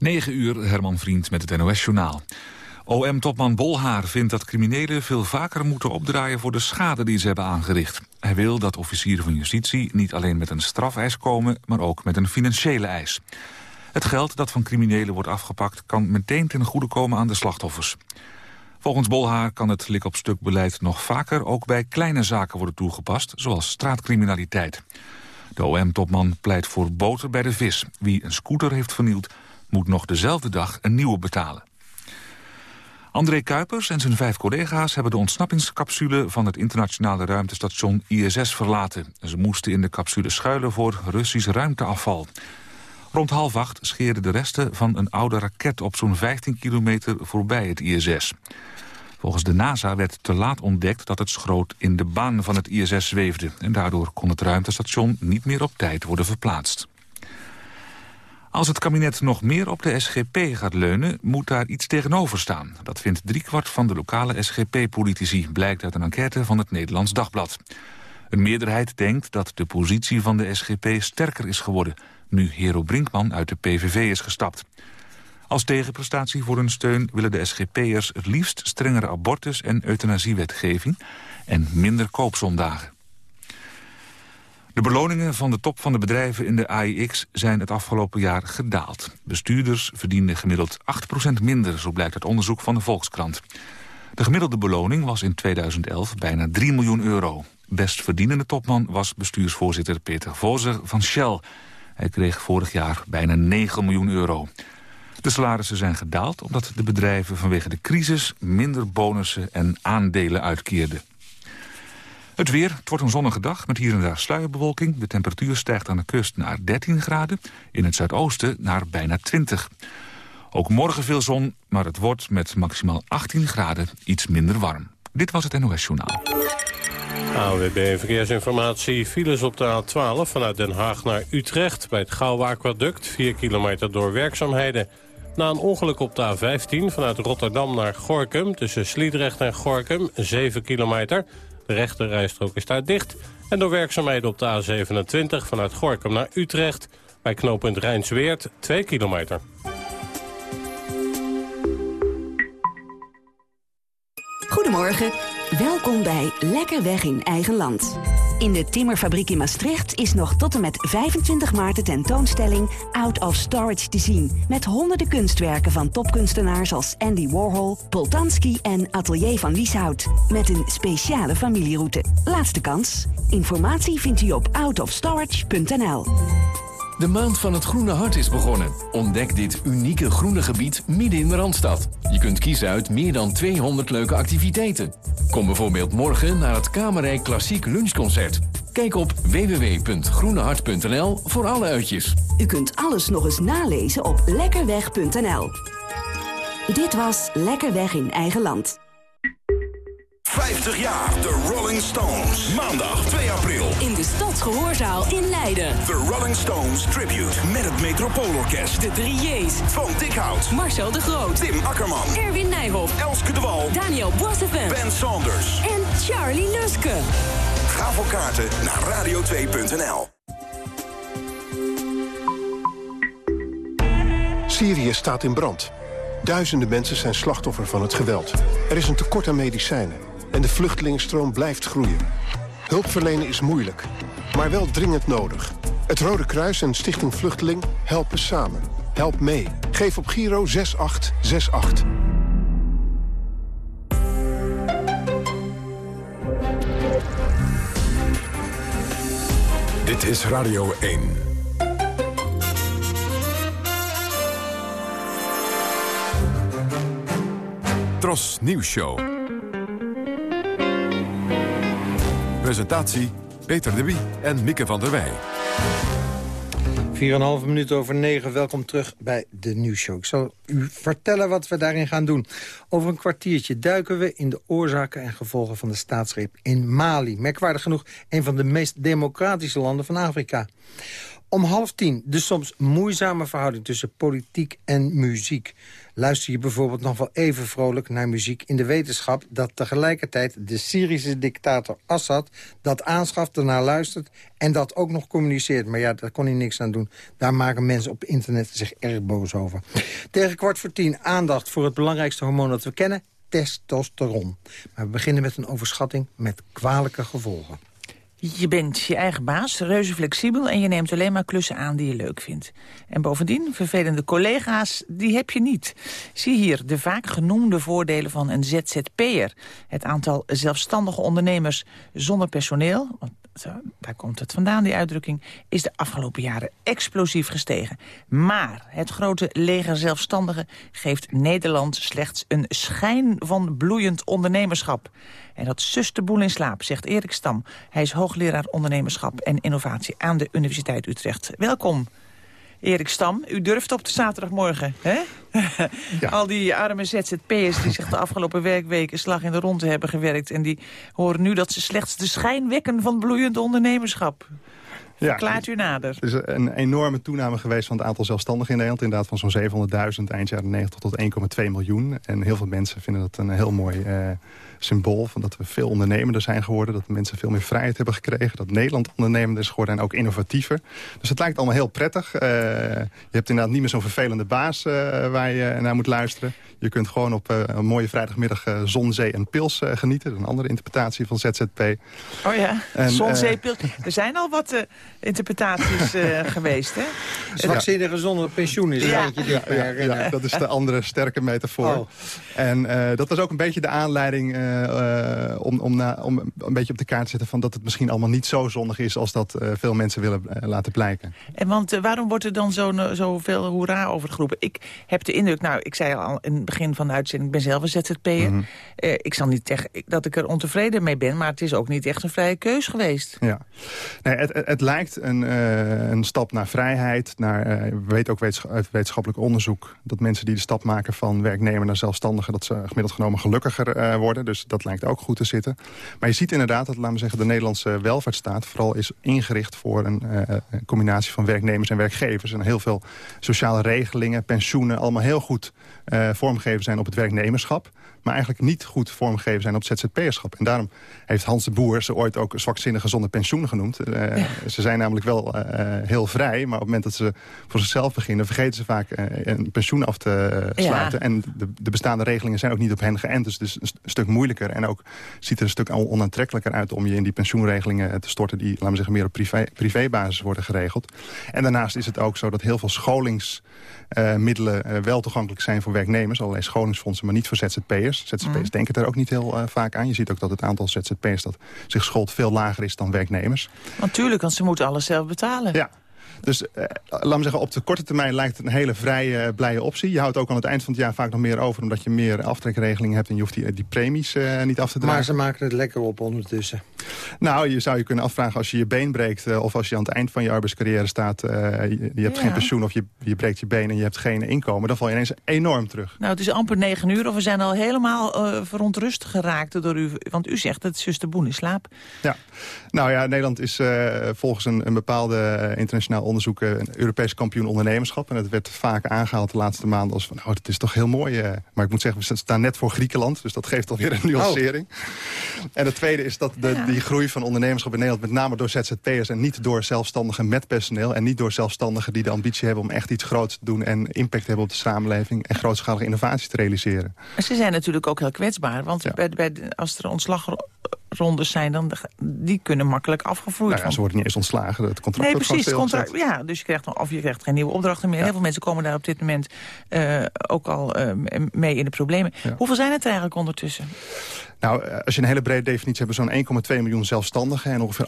9 uur, Herman Vriend met het NOS-journaal. OM-topman Bolhaar vindt dat criminelen veel vaker moeten opdraaien voor de schade die ze hebben aangericht. Hij wil dat officieren van justitie niet alleen met een strafeis komen, maar ook met een financiële eis. Het geld dat van criminelen wordt afgepakt kan meteen ten goede komen aan de slachtoffers. Volgens Bolhaar kan het lik-op-stuk beleid nog vaker ook bij kleine zaken worden toegepast, zoals straatcriminaliteit. De OM-topman pleit voor boter bij de vis. Wie een scooter heeft vernield, moet nog dezelfde dag een nieuwe betalen. André Kuipers en zijn vijf collega's hebben de ontsnappingscapsule van het internationale ruimtestation ISS verlaten. Ze moesten in de capsule schuilen voor Russisch ruimteafval. Rond half acht scheerden de resten van een oude raket op zo'n 15 kilometer voorbij het ISS. Volgens de NASA werd te laat ontdekt dat het schroot in de baan van het ISS zweefde. En daardoor kon het ruimtestation niet meer op tijd worden verplaatst. Als het kabinet nog meer op de SGP gaat leunen, moet daar iets tegenover staan. Dat vindt driekwart van de lokale SGP-politici, blijkt uit een enquête van het Nederlands Dagblad. Een meerderheid denkt dat de positie van de SGP sterker is geworden... nu Hero Brinkman uit de PVV is gestapt. Als tegenprestatie voor hun steun willen de SGP'ers het liefst strengere abortus- en euthanasiewetgeving en minder koopzondagen. De beloningen van de top van de bedrijven in de AIX zijn het afgelopen jaar gedaald. Bestuurders verdienden gemiddeld 8% minder, zo blijkt uit onderzoek van de Volkskrant. De gemiddelde beloning was in 2011 bijna 3 miljoen euro. Best verdienende topman was bestuursvoorzitter Peter Vozer van Shell. Hij kreeg vorig jaar bijna 9 miljoen euro. De salarissen zijn gedaald omdat de bedrijven vanwege de crisis minder bonussen en aandelen uitkeerden. Het weer, het wordt een zonnige dag met hier en daar sluierbewolking. De temperatuur stijgt aan de kust naar 13 graden, in het zuidoosten naar bijna 20. Ook morgen veel zon, maar het wordt met maximaal 18 graden iets minder warm. Dit was het NOS Journaal. AWB Verkeersinformatie. Files op de A12 vanuit Den Haag naar Utrecht... bij het Gouwe Aquaduct, 4 kilometer door werkzaamheden. Na een ongeluk op de A15 vanuit Rotterdam naar Gorkum... tussen Sliedrecht en Gorkum, 7 kilometer... De rechterrijstrook is daar dicht. En door werkzaamheden op de A27 vanuit Gorkum naar Utrecht... bij knooppunt Rijnsweert 2 kilometer. Goedemorgen, welkom bij Lekker Weg in Eigen Land. In de Timmerfabriek in Maastricht is nog tot en met 25 maart de tentoonstelling Out of Storage te zien. Met honderden kunstwerken van topkunstenaars als Andy Warhol, Poltanski en Atelier van Lieshout. Met een speciale familieroute. Laatste kans. Informatie vindt u op outofstorage.nl. De maand van het Groene Hart is begonnen. Ontdek dit unieke groene gebied midden in de Randstad. Je kunt kiezen uit meer dan 200 leuke activiteiten. Kom bijvoorbeeld morgen naar het Kamerrijk Klassiek Lunchconcert. Kijk op www.groenehart.nl voor alle uitjes. U kunt alles nog eens nalezen op lekkerweg.nl. Dit was Lekker Weg in Eigen Land. 50 jaar de Rolling Stones. Maandag 2 april. In de Stadsgehoorzaal in Leiden. The Rolling Stones Tribute met het Metropoolorkest. De drie J's. Van Dikhout. Marcel de Groot. Tim Akkerman. Erwin Nijhoff. Elske de Wal. Daniel Bossevent. Ben Saunders. En Charlie Luske. Ga voor kaarten naar radio2.nl. Syrië staat in brand. Duizenden mensen zijn slachtoffer van het geweld. Er is een tekort aan medicijnen en de vluchtelingenstroom blijft groeien. Hulp verlenen is moeilijk, maar wel dringend nodig. Het Rode Kruis en Stichting Vluchteling helpen samen. Help mee. Geef op Giro 6868. Dit is Radio 1. Tros Nieuws Show. Presentatie Peter de Wie en Mieke van der Wij. 4,5 minuten over 9. Welkom terug bij de nieuwsshow. Ik zal u vertellen wat we daarin gaan doen. Over een kwartiertje duiken we in de oorzaken en gevolgen van de staatsgreep in Mali. Merkwaardig genoeg een van de meest democratische landen van Afrika. Om half tien, de soms moeizame verhouding tussen politiek en muziek. Luister je bijvoorbeeld nog wel even vrolijk naar muziek in de wetenschap... dat tegelijkertijd de Syrische dictator Assad dat aanschaft, ernaar luistert... en dat ook nog communiceert. Maar ja, daar kon hij niks aan doen. Daar maken mensen op internet zich erg boos over. Tegen kwart voor tien aandacht voor het belangrijkste hormoon dat we kennen... testosteron. Maar we beginnen met een overschatting met kwalijke gevolgen. Je bent je eigen baas, reuze flexibel... en je neemt alleen maar klussen aan die je leuk vindt. En bovendien, vervelende collega's, die heb je niet. Zie hier de vaak genoemde voordelen van een ZZP'er. Het aantal zelfstandige ondernemers zonder personeel... want zo, daar komt het vandaan, die uitdrukking... is de afgelopen jaren explosief gestegen. Maar het grote leger zelfstandigen geeft Nederland slechts een schijn van bloeiend ondernemerschap. En dat sust de boel in slaap, zegt Erik Stam. Hij is hoogleraar ondernemerschap en innovatie aan de Universiteit Utrecht. Welkom. Erik Stam, u durft op de zaterdagmorgen, hè? Al die arme ZZP'ers die zich de afgelopen werkweken slag in de ronde hebben gewerkt... en die horen nu dat ze slechts de schijn wekken van bloeiend ondernemerschap. Verklaart u nader. Er is een enorme toename geweest van het aantal zelfstandigen in Nederland. Inderdaad van zo'n 700.000 eind jaren 90 tot 1,2 miljoen. En heel veel mensen vinden dat een heel mooi... Uh, symbool van dat we veel ondernemender zijn geworden. Dat mensen veel meer vrijheid hebben gekregen. Dat Nederland ondernemender is geworden en ook innovatiever. Dus het lijkt allemaal heel prettig. Uh, je hebt inderdaad niet meer zo'n vervelende baas uh, waar je naar moet luisteren. Je kunt gewoon op uh, een mooie vrijdagmiddag zon, zee en pils genieten. Een andere interpretatie van ZZP. Oh ja, en, zon, zee, pils. Er zijn al wat interpretaties geweest, hè? Zwakzinnige zonder pensioen is ja. eentje ja, ja, ja, dat is de andere sterke metafoor. Oh. En dat was ook een beetje de aanleiding uh, om, om, na, om een beetje op de kaart te zetten... van dat het misschien allemaal niet zo zonnig is... als dat uh, veel mensen willen uh, laten blijken. En want waarom wordt er dan zoveel zo veel hoera over geroepen? Ik heb de indruk, nou, ik zei al in het begin van de uitzending... ik ben zelf een ZZP'er. Mm ik zal niet zeggen dat ik er ontevreden mee ben... maar het is ook niet echt een vrije keus geweest. Ja, nee, het, het, het lijkt een, een stap naar vrijheid. Naar, we weten ook uit wetenschappelijk onderzoek... dat mensen die de stap maken van werknemer naar zelfstandige... dat ze gemiddeld genomen gelukkiger worden. Dus dat lijkt ook goed te zitten. Maar je ziet inderdaad dat, laten we zeggen, de Nederlandse welvaartsstaat... vooral is ingericht voor een, uh, een combinatie van werknemers en werkgevers. En heel veel sociale regelingen, pensioenen, allemaal heel goed uh, vormgegeven zijn op het werknemerschap maar eigenlijk niet goed vormgegeven zijn op ZZP'erschap. En daarom heeft Hans de Boer ze ooit ook zwakzinnige zonder pensioen genoemd. Uh, Ze zijn namelijk wel uh, heel vrij, maar op het moment dat ze voor zichzelf beginnen... vergeten ze vaak een pensioen af te sluiten. Ja. En de, de, bestaande regelingen zijn ook niet op hen geënt. Dus het is een, stuk moeilijker en ook ziet er een stuk onaantrekkelijker uit... om je in die pensioenregelingen te storten... die, laten we zeggen, meer op privé, privébasis worden geregeld. En daarnaast is het ook zo dat heel veel scholingsmiddelen... wel toegankelijk zijn voor werknemers. Allerlei scholingsfondsen, maar niet voor ZZP'ers. ZZP'ers. Mm. denken daar ook niet heel uh, vaak aan. Je ziet ook dat het aantal ZZP'ers dat zich scholt veel lager is dan werknemers. Natuurlijk, want ze moeten alles zelf betalen. Ja, dus uh, laat me zeggen, op de korte termijn lijkt het een hele vrije, uh, blije optie. Je houdt ook aan het eind van het jaar vaak nog meer over... omdat je meer aftrekregelingen hebt en je hoeft die, die premies uh, niet af te dragen. Maar ze maken het lekker op ondertussen. Nou, je zou je kunnen afvragen als je je been breekt... of als je aan het eind van je arbeidscarrière staat... je, je, hebt ja. geen pensioen of je, je breekt je been en je hebt geen inkomen... dan val je ineens enorm terug. Nou, het is amper negen uur of we zijn al helemaal verontrust geraakt door u. Want u zegt dat zuster Boen in slaap. Ja, nou ja, Nederland is volgens een, een bepaalde internationaal onderzoek... een Europees kampioen ondernemerschap. En het werd vaak aangehaald de laatste maanden als van... oh, dat is toch heel mooi. Uh, maar ik moet zeggen, we staan net voor Griekenland. Dus dat geeft alweer een nuancering. Oh. En het tweede is dat de, ja. die groei van ondernemerschap in Nederland... met name door ZZP'ers en niet door zelfstandigen met personeel... en niet door zelfstandigen die de ambitie hebben om echt iets groots te doen... en impact te hebben op de samenleving... en grootschalige innovaties te realiseren. Ze zijn natuurlijk ook heel kwetsbaar. Want ja. bij, bij, als er ontslag rondes zijn, dan die kunnen makkelijk afgevloeid nou ja, Ze worden niet eens ontslagen, het contract nee, precies, het contract, Ja, dus je krijgt, of je krijgt geen nieuwe opdrachten meer. Ja. Heel veel mensen komen daar op dit moment uh, ook al uh, mee in de problemen. Ja. Hoeveel zijn het er eigenlijk ondertussen? Nou, eh, als je een hele brede definitie hebt... zo'n 1,2 miljoen zelfstandigen... en ongeveer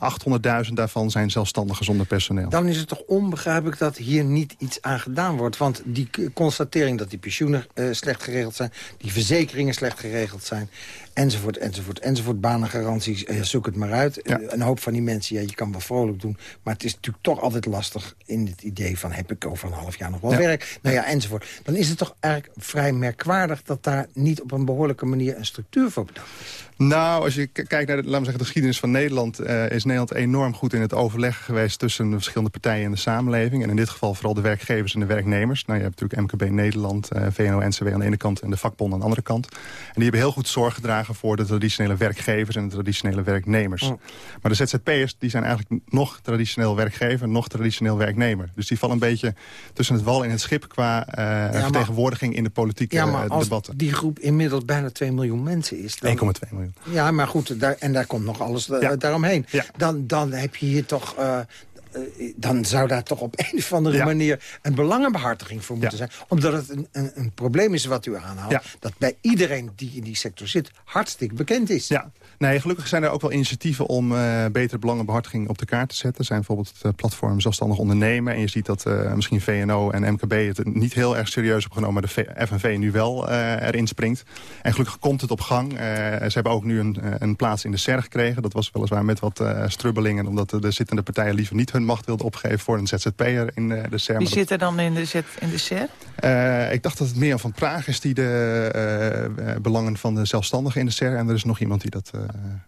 800.000 daarvan zijn zelfstandigen zonder personeel. Dan is het toch onbegrijpelijk dat hier niet iets aan gedaan wordt. Want die constatering dat die pensioenen uh, slecht geregeld zijn... die verzekeringen slecht geregeld zijn enzovoort, enzovoort, enzovoort. Banengaranties, uh, zoek het maar uit. Ja. Een hoop van die mensen, ja, je kan wel vrolijk doen... maar het is natuurlijk toch altijd lastig in het idee van... heb ik over een half jaar nog wel ja. werk? Nou ja, enzovoort. Dan is het toch eigenlijk vrij merkwaardig... dat daar niet op een behoorlijke manier een structuur voor bedacht Nou, als je kijkt naar de, laten we zeggen, de geschiedenis van Nederland... Uh, is Nederland enorm goed in het overleggen geweest... tussen de verschillende partijen in de samenleving. En in dit geval vooral de werkgevers en de werknemers. Nou, je hebt natuurlijk MKB Nederland, uh, VNO-NCW aan de ene kant... en de vakbond aan de andere kant. En die hebben heel goed zorg gedragen voor de traditionele werkgevers... en de traditionele werknemers. Maar de ZZP'ers die zijn eigenlijk nog traditioneel werkgever... nog traditioneel werknemer. Dus die vallen een beetje tussen het wal en het schip... qua uh, ja, vertegenwoordiging in de politieke ja, maar als debatten. die groep inmiddels bijna 2 miljoen mensen is... 1,2 miljoen. Ja, maar goed, daar, en daar komt nog alles uh, daaromheen. Dan, dan heb je hier toch... Uh, dan zou daar toch op een of andere manier een belangenbehartiging voor moeten zijn. Omdat het een, een, een, probleem is wat u aanhaalt. Dat bij iedereen die in die sector zit hartstikke bekend is. Ja, Nee, gelukkig zijn er ook wel initiatieven om uh, betere belangenbehartiging op de kaart te zetten. Er zijn bijvoorbeeld het platform Zelfstandig Ondernemen. En je ziet dat uh, misschien VNO en MKB het niet heel erg serieus hebben genomen... maar de FNV nu wel uh, erin springt. En gelukkig komt het op gang. ze hebben ook nu een, een plaats in de SER gekregen. Dat was weliswaar met wat strubbelingen... omdat de, de zittende partijen liever niet hun macht wilden opgeven... voor een ZZP'er in de SER. Wie zit er dan in de, in de SER? ik dacht dat het meer van Praag is... die de belangen van de zelfstandigen in de SER... en er is nog iemand die dat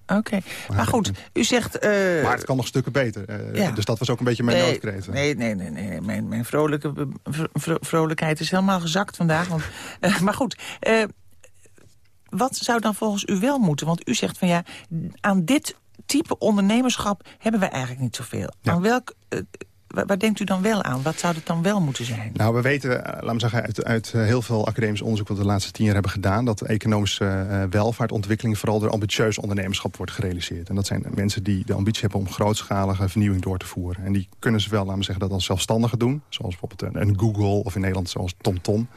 Oké, maar goed, u zegt... Maar het kan nog stukken beter. Ja. Dus dat was ook een beetje mijn nee, noodkreet. Nee, nee, nee, nee. Mijn, mijn vrolijke, vrolijkheid is helemaal gezakt vandaag. Want, maar goed, wat zou dan volgens u wel moeten? Want u zegt van ja, aan dit type ondernemerschap hebben we eigenlijk niet zoveel. Ja. Aan welk waar, denkt u dan wel aan? Wat zou het dan wel moeten zijn? Nou, we weten, eh, laat me zeggen, uit, uit eh, heel veel academisch onderzoek... wat we de laatste tien jaar hebben gedaan... dat economische uh, welvaartontwikkeling vooral door ambitieus ondernemerschap wordt gerealiseerd. En dat zijn mensen die de ambitie hebben om grootschalige vernieuwing door te voeren. En die kunnen zowel, laten we zeggen, dat als zelfstandigen doen. Zoals bijvoorbeeld een, een Google of in Nederland zoals TomTom.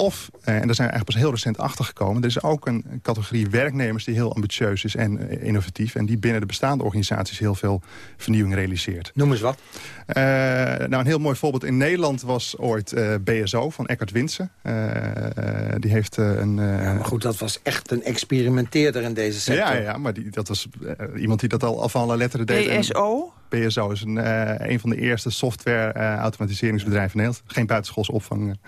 Of, en daar zijn we eigenlijk pas heel recent achtergekomen... er is ook een categorie werknemers die heel ambitieus is en innovatief... en die binnen de bestaande organisaties heel veel vernieuwing realiseert. Noem eens wat. Uh, nou, een heel mooi voorbeeld in Nederland was ooit uh, BSO van Eckhard Winsen. Uh, die heeft een... ja, maar goed, dat was echt een experimenteerder in deze sector. Ja, ja maar die, dat was iemand die dat al af alle letteren deed. BSO? BSO is een, een van de eerste software-automatiseringsbedrijven in Nederland. Geen buitenschoolse opvang.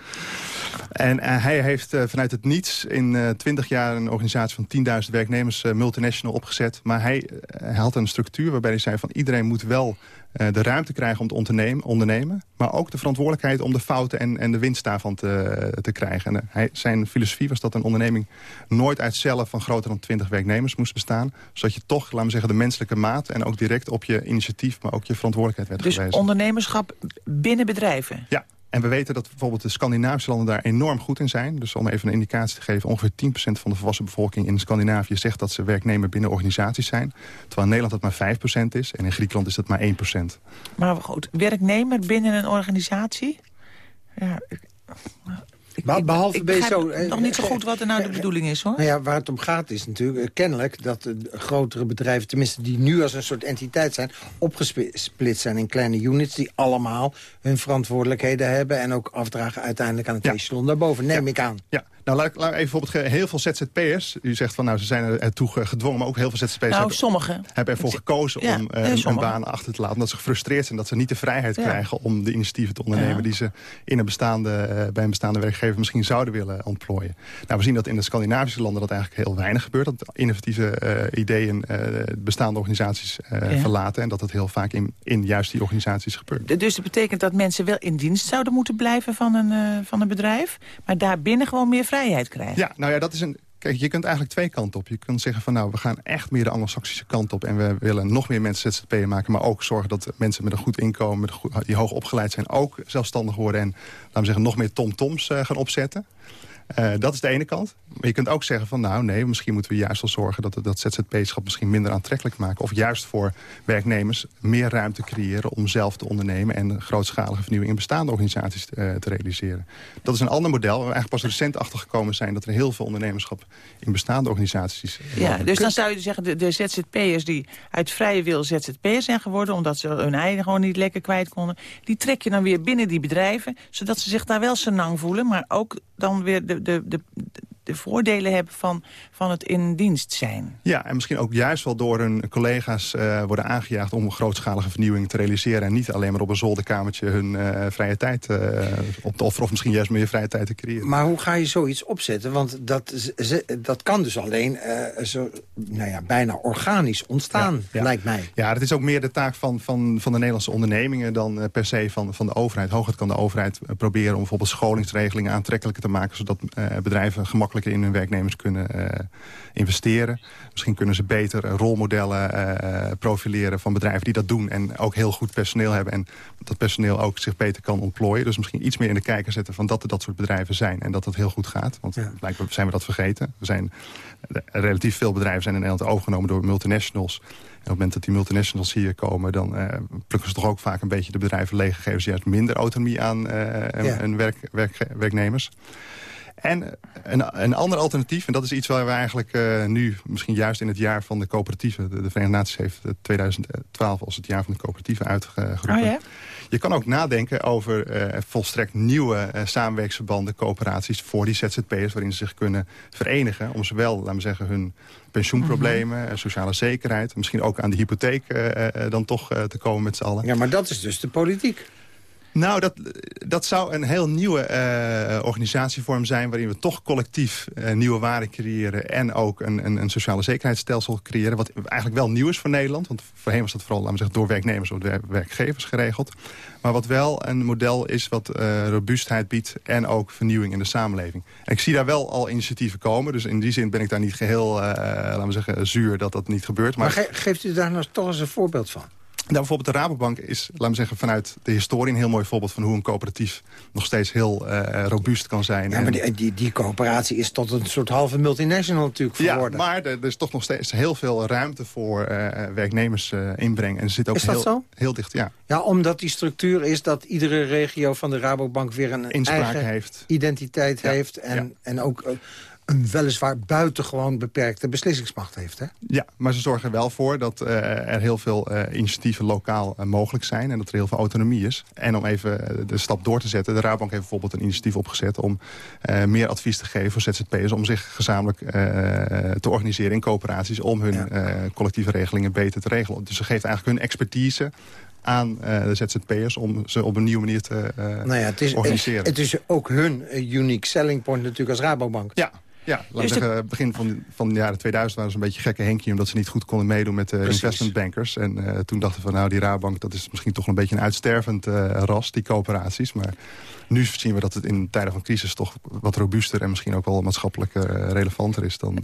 En hij heeft vanuit het niets in 20 jaar een organisatie van 10.000 werknemers multinational opgezet. Maar hij, hij had een structuur waarbij hij zei van iedereen moet wel de ruimte krijgen om te ondernemen, ondernemen. Maar ook de verantwoordelijkheid om de fouten en, en de winst daarvan te, te krijgen. En hij, zijn filosofie was dat een onderneming nooit uit zelf van groter dan 20 werknemers moest bestaan. Zodat je toch, laten we zeggen, de menselijke maat... en ook direct op je initiatief, maar ook je verantwoordelijkheid werd dus gewezen. Dus ondernemerschap binnen bedrijven? Ja, en we weten dat bijvoorbeeld de Scandinavische landen daar enorm goed in zijn. Dus om even een indicatie te geven... ongeveer 10% van de volwassen bevolking in Scandinavië zegt dat ze werknemer binnen organisaties zijn. Terwijl in Nederland dat maar 5% is. En in Griekenland is dat maar 1%. Maar goed, werknemer binnen een organisatie? Ja, ik, Behalve ik, ik BSO, nog niet zo goed wat er nou de bedoeling is, hoor. Nou ja, waar het om gaat is natuurlijk eh, kennelijk dat de grotere bedrijven... tenminste die nu als een soort entiteit zijn... opgesplitst zijn in kleine units die allemaal hun verantwoordelijkheden hebben... en ook afdragen uiteindelijk aan het ja. echelon daarboven, neem ik aan. Ja, nou, laat ik, laat ik even bijvoorbeeld heel veel ZZP'ers... u zegt van, nou, ze zijn ertoe gedwongen... maar ook heel veel ZZP'ers nou, hebben, ervoor gekozen om uh, een baan achter te laten. Omdat ze gefrustreerd zijn dat ze niet de vrijheid ja. krijgen... om de initiatieven te ondernemen... Ja. die ze in een bestaande, uh, bij een bestaande werkgever misschien zouden willen ontplooien. Nou, we zien dat in de Scandinavische landen dat eigenlijk heel weinig gebeurt. Dat innovatieve uh, ideeën bestaande organisaties verlaten... en dat dat heel vaak in, in juist die organisaties gebeurt. Dus dat betekent dat mensen wel in dienst zouden moeten blijven van een, van een bedrijf... maar daarbinnen gewoon meer vrijheid krijgen. Ja, nou ja, dat is een... Kijk, je kunt eigenlijk twee kanten op. Je kunt zeggen van nou, we gaan echt meer de anglo-saxische kant op... en we willen nog meer mensen ZZP'er maken... maar ook zorgen dat mensen met een goed inkomen, met goed, die hoog opgeleid zijn... ook zelfstandig worden en, laten we zeggen, nog meer tom-toms uh, gaan opzetten. Uh, dat is de ene kant. Maar je kunt ook zeggen van nou nee, misschien moeten we juist wel zorgen... dat dat ZZP-schap misschien minder aantrekkelijk maken. Of juist voor werknemers meer ruimte creëren om zelf te ondernemen... en grootschalige vernieuwing in bestaande organisaties uh, te realiseren. Dat is een ander model waar we eigenlijk pas recent achtergekomen zijn... dat er heel veel ondernemerschap in bestaande organisaties... Ja, dus dan zou je zeggen de, de ZZP'ers die uit vrije wil ZZP'ers zijn geworden... omdat ze hun eigen gewoon niet lekker kwijt konden... die trek je dan weer binnen die bedrijven... zodat ze zich daar wel senang voelen, maar ook dan weer de, de, de, de voordelen hebben van, van het in dienst zijn. Ja, en misschien ook juist wel door hun collega's uh, worden aangejaagd... om een grootschalige vernieuwing te realiseren... en niet alleen maar op een zolderkamertje hun uh, vrije tijd uh, op te offeren... of misschien juist meer vrije tijd te creëren. Maar hoe ga je zoiets opzetten? Want dat, dat kan dus alleen zo, nou ja, bijna organisch ontstaan, ja, ja. lijkt mij. Ja, het is ook meer de taak van, van, van de Nederlandse ondernemingen... dan per se van, van de overheid. Hooguit kan de overheid proberen om bijvoorbeeld scholingsregelingen aantrekkelijker te maken... zodat bedrijven in hun werknemers kunnen investeren. Misschien kunnen ze beter rolmodellen uh, profileren van bedrijven die dat doen... en ook heel goed personeel hebben en dat personeel ook zich beter kan ontplooien. Dus misschien iets meer in de kijker zetten van dat er dat soort bedrijven zijn... en dat het heel goed gaat, want ja. blijkbaar zijn we dat vergeten. Er zijn, relatief veel bedrijven zijn in Nederland overgenomen door multinationals... En op het moment dat die multinationals hier komen... dan uh, plukken ze toch ook vaak een beetje de bedrijven leeg... geven ze juist minder autonomie aan uh, ja. en werk, werk, werknemers. En een, een ander alternatief, en dat is iets waar we eigenlijk uh, nu... misschien juist in het jaar van de coöperatieven... de, de Verenigde Naties heeft 2012 als het jaar van de coöperatieven uitgeroepen. Oh ja? Je kan ook nadenken over uh, volstrekt nieuwe uh, samenwerksverbanden, coöperaties... voor die ZZP'ers waarin ze zich kunnen verenigen... om zowel, laten we zeggen, hun pensioenproblemen, mm -hmm. sociale zekerheid... misschien ook aan de hypotheek dan toch te komen met z'n allen. Ja, maar dat is dus de politiek. Nou, dat, dat zou een heel nieuwe uh, organisatievorm zijn... waarin we toch collectief uh, nieuwe waarden creëren... en ook een, een, een, sociale zekerheidsstelsel creëren... wat eigenlijk wel nieuw is voor Nederland. Want voorheen was dat vooral laten we zeggen, door werknemers of werkgevers geregeld. Maar wat wel een model is wat uh, robuustheid biedt... en ook vernieuwing in de samenleving. En ik zie daar wel al initiatieven komen. Dus in die zin ben ik daar niet geheel, laten we zeggen, zuur dat dat niet gebeurt. Maar, maar ge geeft u daar nou toch eens een voorbeeld van? Nou, bijvoorbeeld de Rabobank is, laten we zeggen, vanuit de historie... een heel mooi voorbeeld van hoe een coöperatief nog steeds heel uh, robuust kan zijn. Ja, maar die, die, die, coöperatie is tot een soort halve multinational natuurlijk geworden. Ja, maar er, is toch nog steeds heel veel ruimte voor uh, werknemers uh, inbreng. En zit ook is dat heel, zo? heel dicht, ja. Ja, omdat die structuur is dat iedere regio van de Rabobank weer een Inspraak eigen heeft. identiteit ja. heeft. En, ja. en ook een weliswaar buitengewoon beperkte beslissingsmacht heeft. Hè? Ja, maar ze zorgen er wel voor dat uh, er heel veel uh, initiatieven lokaal uh, mogelijk zijn... en dat er heel veel autonomie is. En om even de stap door te zetten... de Raadbank heeft bijvoorbeeld een initiatief opgezet... om meer advies te geven voor ZZP'ers... om zich gezamenlijk te organiseren in coöperaties... om hun ja. collectieve regelingen beter te regelen. Dus ze geeft eigenlijk hun expertise aan uh, de ZZP'ers om ze op een nieuwe manier te uh, nou ja, het is, organiseren. Het is ook hun unique selling point natuurlijk als Rabobank. Ja, ja, dus zeggen, de... begin van, van de jaren 2000 waren ze een beetje gekke Henkie... omdat ze niet goed konden meedoen met de Precies. investmentbankers. En uh, toen dachten we van, nou, die Rabobank... dat is misschien toch een beetje een uitstervend uh, ras, die coöperaties. Maar nu zien we dat het in tijden van crisis toch wat robuuster... en misschien ook wel maatschappelijk uh, relevanter is dan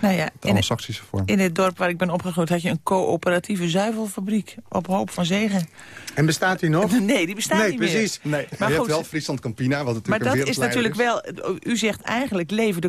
nou ja, de anglo-saxische vorm. In het dorp waar ik ben opgegroeid had je een coöperatieve zuivelfabriek... op hoop van zegen. En bestaat die nog? Nee, die bestaat nee, niet precies. meer. Nee, maar je goed, hebt wel Friesland Campina, wat natuurlijk Maar dat is natuurlijk is. wel... U zegt eigenlijk leven de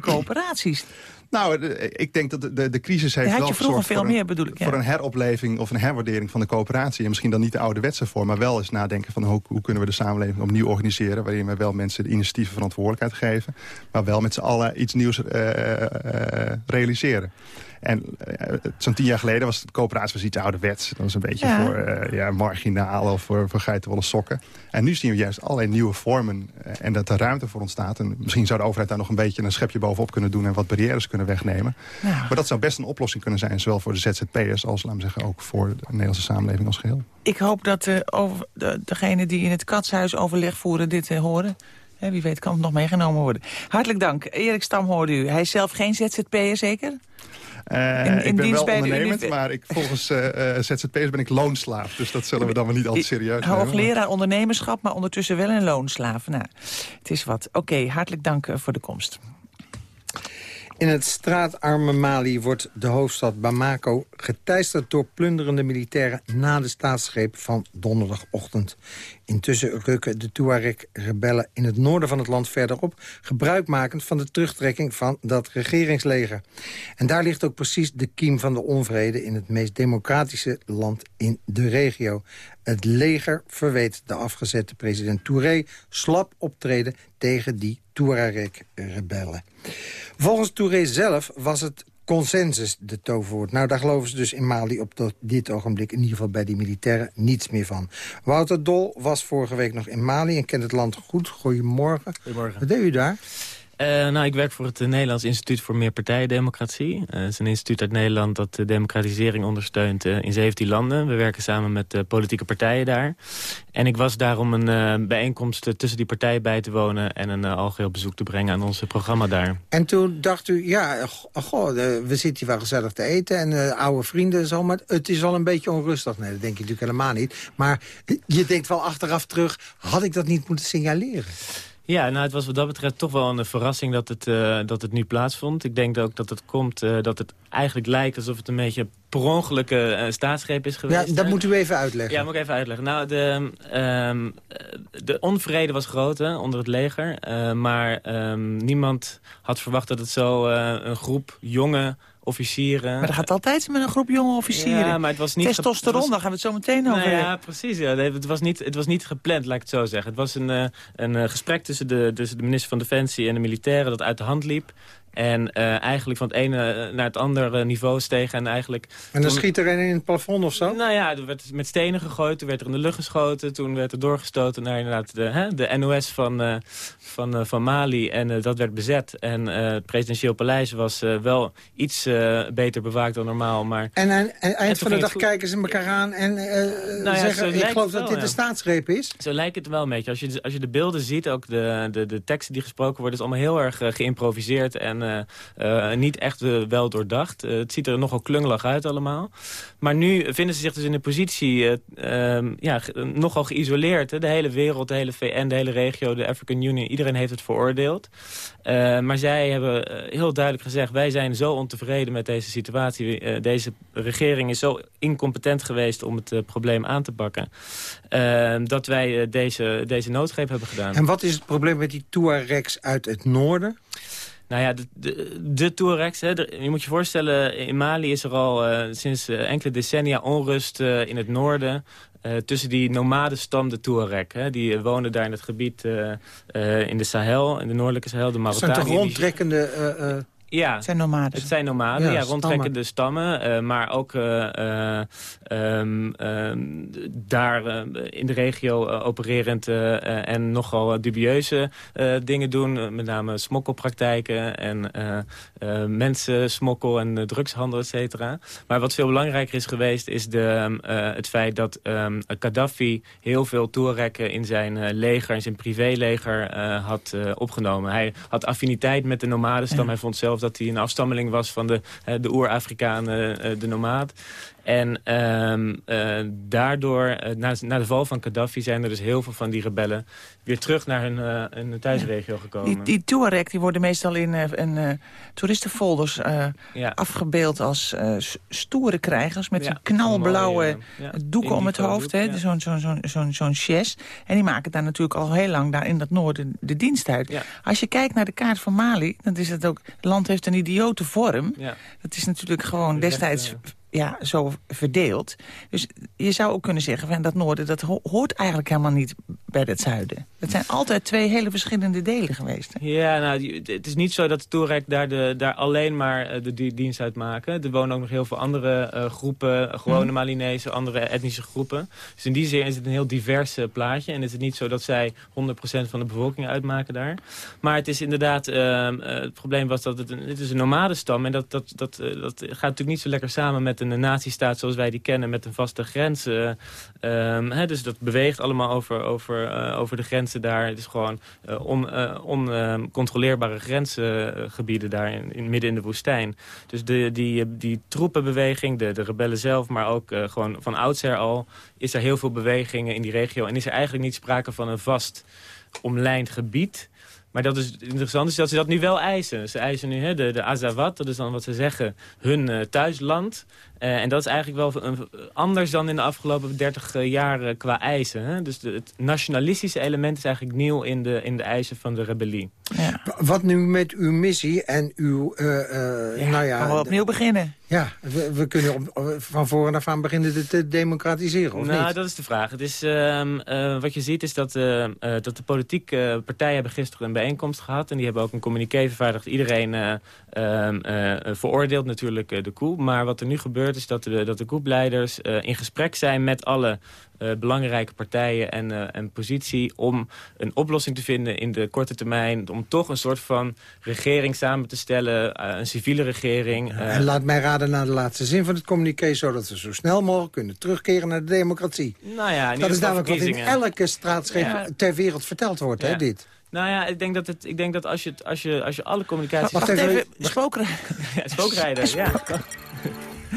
Nou, ik denk dat de, de, crisis heeft wel gezorgd veel voor, meer, een, bedoel ik, ja. voor een heropleving of een herwaardering van de coöperatie. En misschien dan niet de ouderwetse vorm, maar wel eens nadenken van hoe, hoe kunnen we de samenleving opnieuw organiseren. Waarin we wel mensen de initiatieve verantwoordelijkheid geven. Maar wel met z'n allen iets nieuws uh, uh, realiseren. En uh, zo'n tien jaar geleden was de coöperatie was iets ouderwets. Dat was een beetje Ja. voor uh, ja, marginaal of voor, voor geitenwolle sokken. En nu zien we juist allerlei nieuwe vormen uh, en dat er ruimte voor ontstaat. En misschien zou de overheid daar nog een beetje een schepje bovenop kunnen doen... en wat barrières kunnen wegnemen. Maar dat zou best een oplossing kunnen zijn... zowel voor de ZZP'ers als, laten we zeggen, ook voor de Nederlandse samenleving als geheel. Ik hoop dat de, over, de, degenen die in het katshuis overleg voeren dit horen. Hè, wie weet kan het nog meegenomen worden. Hartelijk dank. Erik Stam hoorde u. Hij is zelf geen ZZP'er zeker? Uh, In- in ik ben dienst wel de ondernemend, maar ik, volgens uh, uh, ZZP'ers ben ik loonslaaf. Dus dat zullen we dan maar niet altijd serieus nemen. Hoogleraar ondernemerschap, maar ondertussen wel een loonslaaf. Nou, het is wat. Oké, hartelijk dank eh, voor de komst. In het straatarme Mali wordt de hoofdstad Bamako geteisterd door plunderende militairen na de staatsgreep van donderdagochtend. Intussen rukken de Tuareg-rebellen in het noorden van het land verderop, gebruikmakend van de terugtrekking van dat regeringsleger. En daar ligt ook precies de kiem van de onvrede in het meest democratische land in de regio. Het leger verweet de afgezette president Touré slap optreden tegen die Tuareg-rebellen. Volgens Touré zelf was het consensus de toverwoord. Nou, daar geloven ze dus in Mali op tot dit ogenblik... in ieder geval bij die militairen niets meer van. Wouter Dol was vorige week nog in Mali en kent het land goed. Goedemorgen. Goedemorgen. Wat deed u daar? Uh, nou, ik werk voor het Nederlands Instituut voor Meerpartijendemocratie. Uh, het is een instituut uit Nederland dat de democratisering ondersteunt in 17 landen. We werken samen met politieke partijen daar. En ik was daar om een bijeenkomst tussen die partijen bij te wonen... en een algeheel bezoek te brengen aan ons programma daar. En toen dacht u, ja, goh, we zitten hier wel gezellig te eten... en oude vrienden en zo, maar het is al een beetje onrustig. Nee, dat denk je natuurlijk helemaal niet. Maar je denkt wel achteraf terug, had ik dat niet moeten signaleren? Ja, nou, het was wat dat betreft toch wel een verrassing dat het, uh, dat het nu plaatsvond. Ik denk ook dat het komt uh, dat het eigenlijk lijkt alsof het een beetje per ongeluk uh, staatsgreep is geweest. Ja, dat moet u even uitleggen. Ja, moet ik even uitleggen. Nou, de, um, de onvrede was groot hè, onder het leger. maar um, niemand had verwacht dat het zo een groep jonge officieren. Maar dat gaat altijd met een groep jonge officieren. Ja, maar het was niet... Testosteron, was... daar gaan we het zo meteen over nou Ja, precies. Ja. Het, was niet, het was niet gepland, laat ik het zo zeggen. Het was een, uh, een uh, gesprek tussen de, tussen de minister van Defensie en de militairen... dat uit de hand liep. En uh, eigenlijk van het ene naar het andere niveau stegen. En, eigenlijk, en dan schiet er een in het plafond of zo? Nou ja, er werd met stenen gegooid. Toen werd er in de lucht geschoten. Toen werd er doorgestoten naar inderdaad de, hè, de NOS van, uh, van, uh, van Mali. En dat werd bezet. En het presidentieel paleis was wel iets beter bewaakt dan normaal. Maar, en aan eind van de dag kijken ze elkaar aan en nou zeggen... ik geloof dat dit de staatsgreep is? Zo lijkt het wel een beetje. Als je, als je de beelden ziet, ook de, de, de teksten die gesproken worden... is allemaal heel erg geïmproviseerd en uh, niet echt uh, wel doordacht. het ziet er nogal klungelig uit allemaal. Maar nu vinden ze zich dus in een positie ehm, ja, nogal geïsoleerd. Hè? De hele wereld, de hele VN, de hele regio, de African Union. Iedereen heeft het veroordeeld. maar zij hebben heel duidelijk gezegd... wij zijn zo ontevreden met deze situatie. deze regering is zo incompetent geweest om het probleem aan te pakken... Ehm, dat wij deze, deze noodgreep hebben gedaan. En wat is het probleem met die Tuaregs uit het noorden? Nou ja, de, de, de Tuaregs, hè, je moet je voorstellen... in Mali is er al uh, sinds uh, enkele decennia onrust uh, in het noorden... tussen die nomadenstam, de Tuareg. Hè, die wonen daar in het gebied in de Sahel, in de noordelijke Sahel, de Mauritanië. Dat zijn toch rondtrekkende... Ja, het zijn nomaden. Het zijn nomaden, ja, ja rondtrekkende stammen. Uh, maar ook uh, uh, um, daar in de regio opererend en nogal dubieuze dingen doen. met name smokkelpraktijken en mensen smokkel en drugshandel, et cetera. Maar wat veel belangrijker is geweest is de, het feit dat um, Gaddafi heel veel Touarekken in zijn leger, in zijn privéleger had opgenomen. Hij had affiniteit met de nomadenstam. Ja. Hij vond zelf dat hij een afstammeling was van de, de oer-Afrikaan, eh, de nomaad. En um, uh, daardoor, uh, na, na, de val van Gaddafi... zijn er dus heel veel van die rebellen weer terug naar hun, uh, hun thuisregio gekomen. Die, die Tuareg die worden meestal in, in toeristenfolders ja. afgebeeld als stoere krijgers... met ja, knalblauwe doeken om het hoofd, zo'n zo'n zo'n zo'n zo'n chess. En die maken daar natuurlijk al heel lang daar in dat noorden de dienst uit. Als je kijkt naar de kaart van Mali, dan is het ook... het land heeft een idiote vorm. Dat is natuurlijk gewoon destijds ja, zo verdeeld. Dus je zou ook kunnen zeggen van dat noorden... dat hoort eigenlijk helemaal niet bij het zuiden. Het zijn altijd twee hele verschillende delen geweest. Ja, nou, het is niet zo dat de Touareg daar, de, daar alleen maar eh, de dienst uitmaken. Er wonen ook nog heel veel andere uh, groepen, gewone hmm. Malinese, andere etnische groepen. Dus in die zin is het een heel divers uh, plaatje. En is het niet zo dat zij 100% van de bevolking uitmaken daar. Maar het is inderdaad, ehm, het probleem was dat het, een, het is een nomadenstam. En dat, dat, dat, dat gaat natuurlijk niet zo lekker samen met een natiestaat zoals wij die kennen met een vaste grens. Um, dus dat beweegt allemaal over, over, uh, over de grenzen daar. Het is gewoon uh, oncontroleerbare on, grensgebieden daar in, in, midden in de woestijn. Dus de, die, die troepenbeweging, de, de rebellen zelf, maar ook gewoon van oudsher al... is er heel veel bewegingen in die regio. En is er eigenlijk niet sprake van een vast omlijnd gebied... Maar dat is interessant is dat ze dat nu wel eisen. Ze eisen nu hè, de, de Azawad, dat is dan wat ze zeggen, hun thuisland. Uh, en dat is eigenlijk wel een, anders dan in de afgelopen 30 uh, jaar qua eisen. Hè? Dus de, het nationalistische element is eigenlijk nieuw in de, in de eisen van de rebellie. Ja. Wat nu met uw missie en uw... Uh, ja, nou ja, gaan we opnieuw beginnen. Ja, we, we kunnen op, van voren af aan beginnen te democratiseren, of nou, niet? dat is de vraag. Het is, ehm, wat je ziet is dat, dat de politieke partijen hebben gisteren een bijeenkomst gehad. En die hebben ook een communiqué vervaardigd. Iedereen uh, veroordeelt natuurlijk de coup. Maar wat er nu gebeurt is dat de, dat de groepleiders in gesprek zijn met alle uh, belangrijke partijen en, uh, en positie... om een oplossing te vinden in de korte termijn... om toch een soort van regering samen te stellen, uh, een civiele regering. en laat mij raden naar de laatste zin van het communiqué... zodat we zo snel mogelijk kunnen terugkeren naar de democratie. Nou ja, dat is namelijk wat in elke straatschrift ja. ter wereld verteld wordt, ja. hè, dit. Nou ja, ik denk dat, het, ik denk dat als, je, als, je, als je alle communicatie... Wacht even, spookrijder. ja, spookrijder, ja.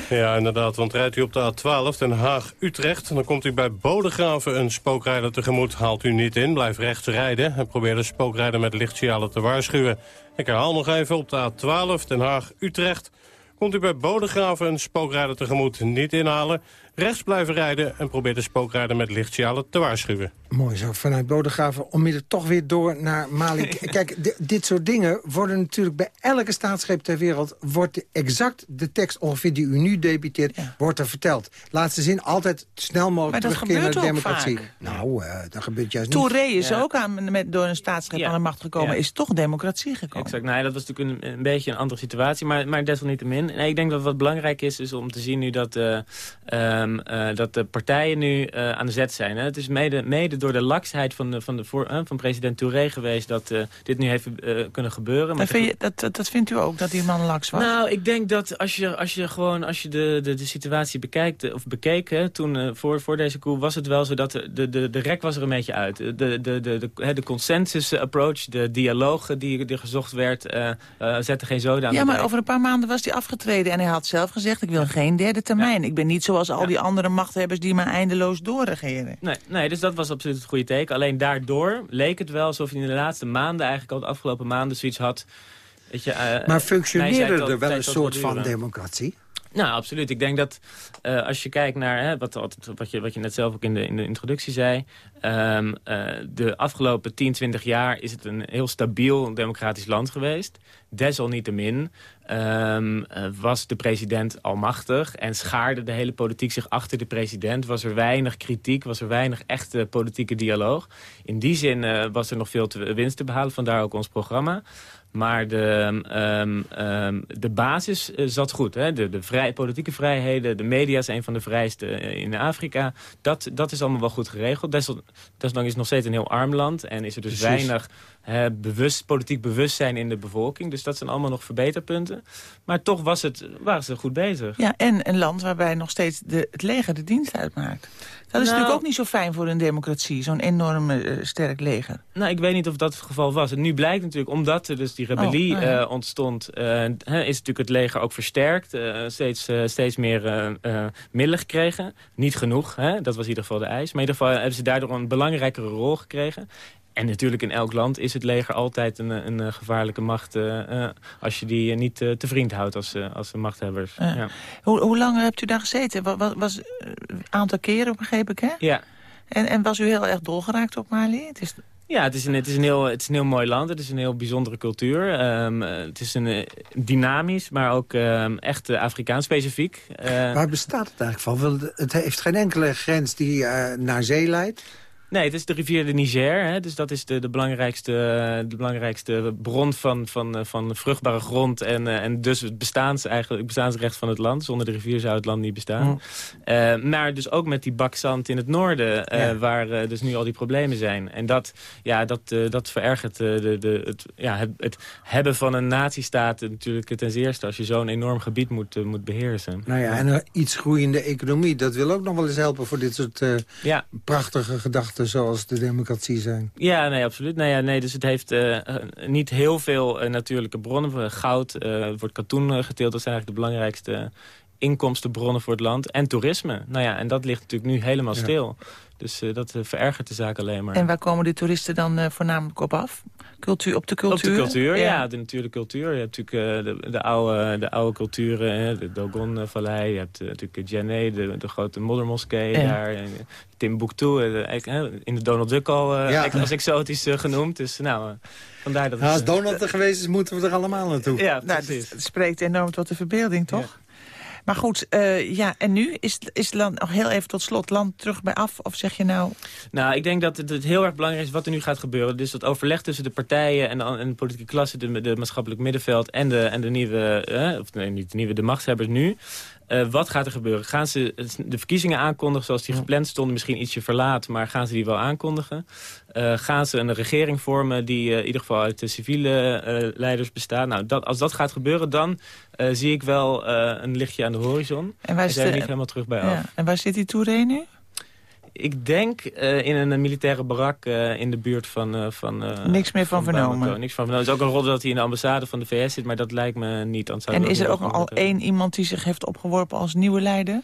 Ja, inderdaad, want rijdt u op de A12 Den Haag-Utrecht... dan komt u bij Bodegraven een spookrijder tegemoet. Haalt u niet in, blijf rechts rijden... en probeer de spookrijder met lichtsignalen te waarschuwen. Ik herhaal nog even, op de A12 Den Haag-Utrecht... komt u bij Bodegraven een spookrijder tegemoet. Niet inhalen, rechts blijven rijden... en probeer de spookrijder met lichtsignalen te waarschuwen. Mooi zo, vanuit Bodegraven onmiddellijk toch weer door naar Mali. Kijk, dit soort dingen worden natuurlijk bij elke staatsgreep ter wereld... wordt exact de tekst ongeveer die u nu debiteert, wordt er verteld. Laatste zin, altijd snel mogelijk terugkeren naar de democratie. Vaak. Nou, uh, dat gebeurt juist Touré niet. is ook aan, met, door een staatsgreep aan de macht gekomen. Is toch democratie gekomen. Exact, nee, dat was natuurlijk een, een beetje een andere situatie. Maar, maar desalniettemin. Nee, ik denk dat wat belangrijk is, is om te zien nu dat, uh, um, uh, dat de partijen nu aan de zet zijn. Hè. Het is mede, mede door de laksheid van, de, van, de voor, uh, van president Touré geweest... dat dit nu heeft kunnen gebeuren. Maar dat, vind je, dat, dat vindt u ook, dat die man laks was? Nou, ik denk dat als je, als je gewoon als je de, de, de situatie bekijkt, of bekeek... Hè, toen voor, voor deze coup was het wel zo dat de, de, de rek was er een beetje uit. De, de, de, de, de, de consensus approach, de dialoog die, die gezocht werd... zette geen zoden aan Ja, maar over een paar maanden was hij afgetreden. En hij had zelf gezegd, ik wil geen derde termijn. Ja. Ik ben niet zoals al die andere machthebbers die maar eindeloos doorregeren. Nee, nee, dus dat was absoluut het goede teken. Alleen daardoor leek het wel alsof hij in de laatste maanden... eigenlijk al de afgelopen maanden zoiets had... Weet je, uh, maar functioneerde er wel een soort van democratie? Nou, absoluut. Ik denk dat uh, als je kijkt naar hè, wat, wat, je, wat je net zelf ook in de, in de introductie zei... Um, uh, de afgelopen 10, 20 jaar is het een heel stabiel democratisch land geweest. Desalniettemin um, uh, was de president almachtig en schaarde de hele politiek zich achter de president. Was er weinig kritiek, was er weinig echte politieke dialoog. In die zin was er nog veel te, winst te behalen, vandaar ook ons programma. Maar de, um, um, de basis uh, zat goed. Hè? De, de vrij, politieke vrijheden, de media is een van de vrijste in Afrika. Dat, dat is allemaal wel goed geregeld. Desondanks is het nog steeds een heel arm land. En is er dus Precies. weinig bewust, politiek bewustzijn in de bevolking. Dus dat zijn allemaal nog verbeterpunten. Maar toch was het, waren ze goed bezig. Ja, en een land waarbij nog steeds de, het leger de dienst uitmaakt. Dat is nou, natuurlijk ook niet zo fijn voor een democratie, zo'n enorm uh, sterk leger. Nou, ik weet niet of dat het geval was. En nu blijkt natuurlijk, omdat er dus die rebellie oh, uh, ontstond... Uh, is natuurlijk het leger ook versterkt. steeds, steeds meer middelen gekregen. Niet genoeg, hè? dat was in ieder geval de eis. Maar in ieder geval hebben ze daardoor een belangrijkere rol gekregen. En natuurlijk in elk land is het leger altijd een, een gevaarlijke macht... Uh, als je die niet uh, te vriend houdt als, als machthebbers. Ja. Hoe, hoe lang hebt u daar gezeten? Was, was een aantal keren, begreep ik, hè? Ja. En, en was u heel erg dolgeraakt op Mali? Het is... Ja, het is, een, het, is een heel, het is een heel mooi land. Het is een heel bijzondere cultuur. Um, het is een dynamisch, maar ook um, echt Afrikaans specifiek. Uh, Waar bestaat het eigenlijk van? Het heeft geen enkele grens die uh, naar zee leidt? Nee, het is de rivier de Niger. Hè, dus dat is de, de, belangrijkste, de belangrijkste bron van, van, van vruchtbare grond. En, en dus het, bestaans, eigenlijk, het bestaansrecht van het land. Zonder de rivier zou het land niet bestaan. Uh, maar dus ook met die bakzand in het noorden. Uh, ja. Waar uh, dus nu al die problemen zijn. En dat, ja, dat, dat verergert de, de, het, ja, het, het hebben van een nazistaat natuurlijk ten zeerste. Als je zo'n enorm gebied moet, moet beheersen. Nou ja, en een iets groeiende economie. Dat wil ook nog wel eens helpen voor dit soort ja. prachtige gedachten zoals de democratie zijn. Ja, nee, absoluut. Nee, ja, nee, dus het heeft uh, niet heel veel uh, natuurlijke bronnen. Goud, wordt katoen geteeld. Dat zijn eigenlijk de belangrijkste inkomstenbronnen voor het land. En toerisme. Nou ja, en dat ligt natuurlijk nu helemaal ja. Dus uh, dat uh, verergert de zaak alleen maar. En waar komen die toeristen dan uh, voornamelijk op af? Cultuur, op de cultuur? Op de cultuur, ja. ja de natuurlijke cultuur. Je hebt natuurlijk de, de, oude, de oude culturen, hè, de Dogon-vallei. Je hebt natuurlijk Djenné, de, de grote moddermoskee ja. daar. Timbuktu, in de Donald Duck al ja. als exotisch genoemd. Dus nou, vandaar dat... Nou, als Donald er geweest is, moeten we er allemaal naartoe. Ja, nou, het spreekt enorm tot de verbeelding, toch? Maar goed, eh, ja, en nu? Is, is land nog heel even tot slot land terug bij af? Of zeg je nou... Nou, ik denk dat het, het heel erg belangrijk is wat er nu gaat gebeuren. Dus dat overleg tussen de partijen en de, en de politieke klasse... de, de maatschappelijk middenveld en de, en de nieuwe... Eh, of nee, niet de nieuwe, de machtshebbers nu... Uh, wat gaat er gebeuren? Gaan ze de verkiezingen aankondigen zoals die gepland stonden? Misschien ietsje verlaat, maar gaan ze die wel aankondigen? Uh, gaan ze een regering vormen die uh, in ieder geval uit de civiele leiders bestaat? Nou, dat, als dat gaat gebeuren, dan zie ik wel een lichtje aan de horizon. En wij zijn niet helemaal terug bij af. Ja. En waar zit die Touré nu? Ik denk uh, in een militaire barak uh, in de buurt van... Van niks meer van, van vernomen? Niks van vernomen. Het is ook een rol dat hij in de ambassade van de VS zit, maar dat lijkt me niet. En is er ook al één iemand die zich heeft opgeworpen als nieuwe leider?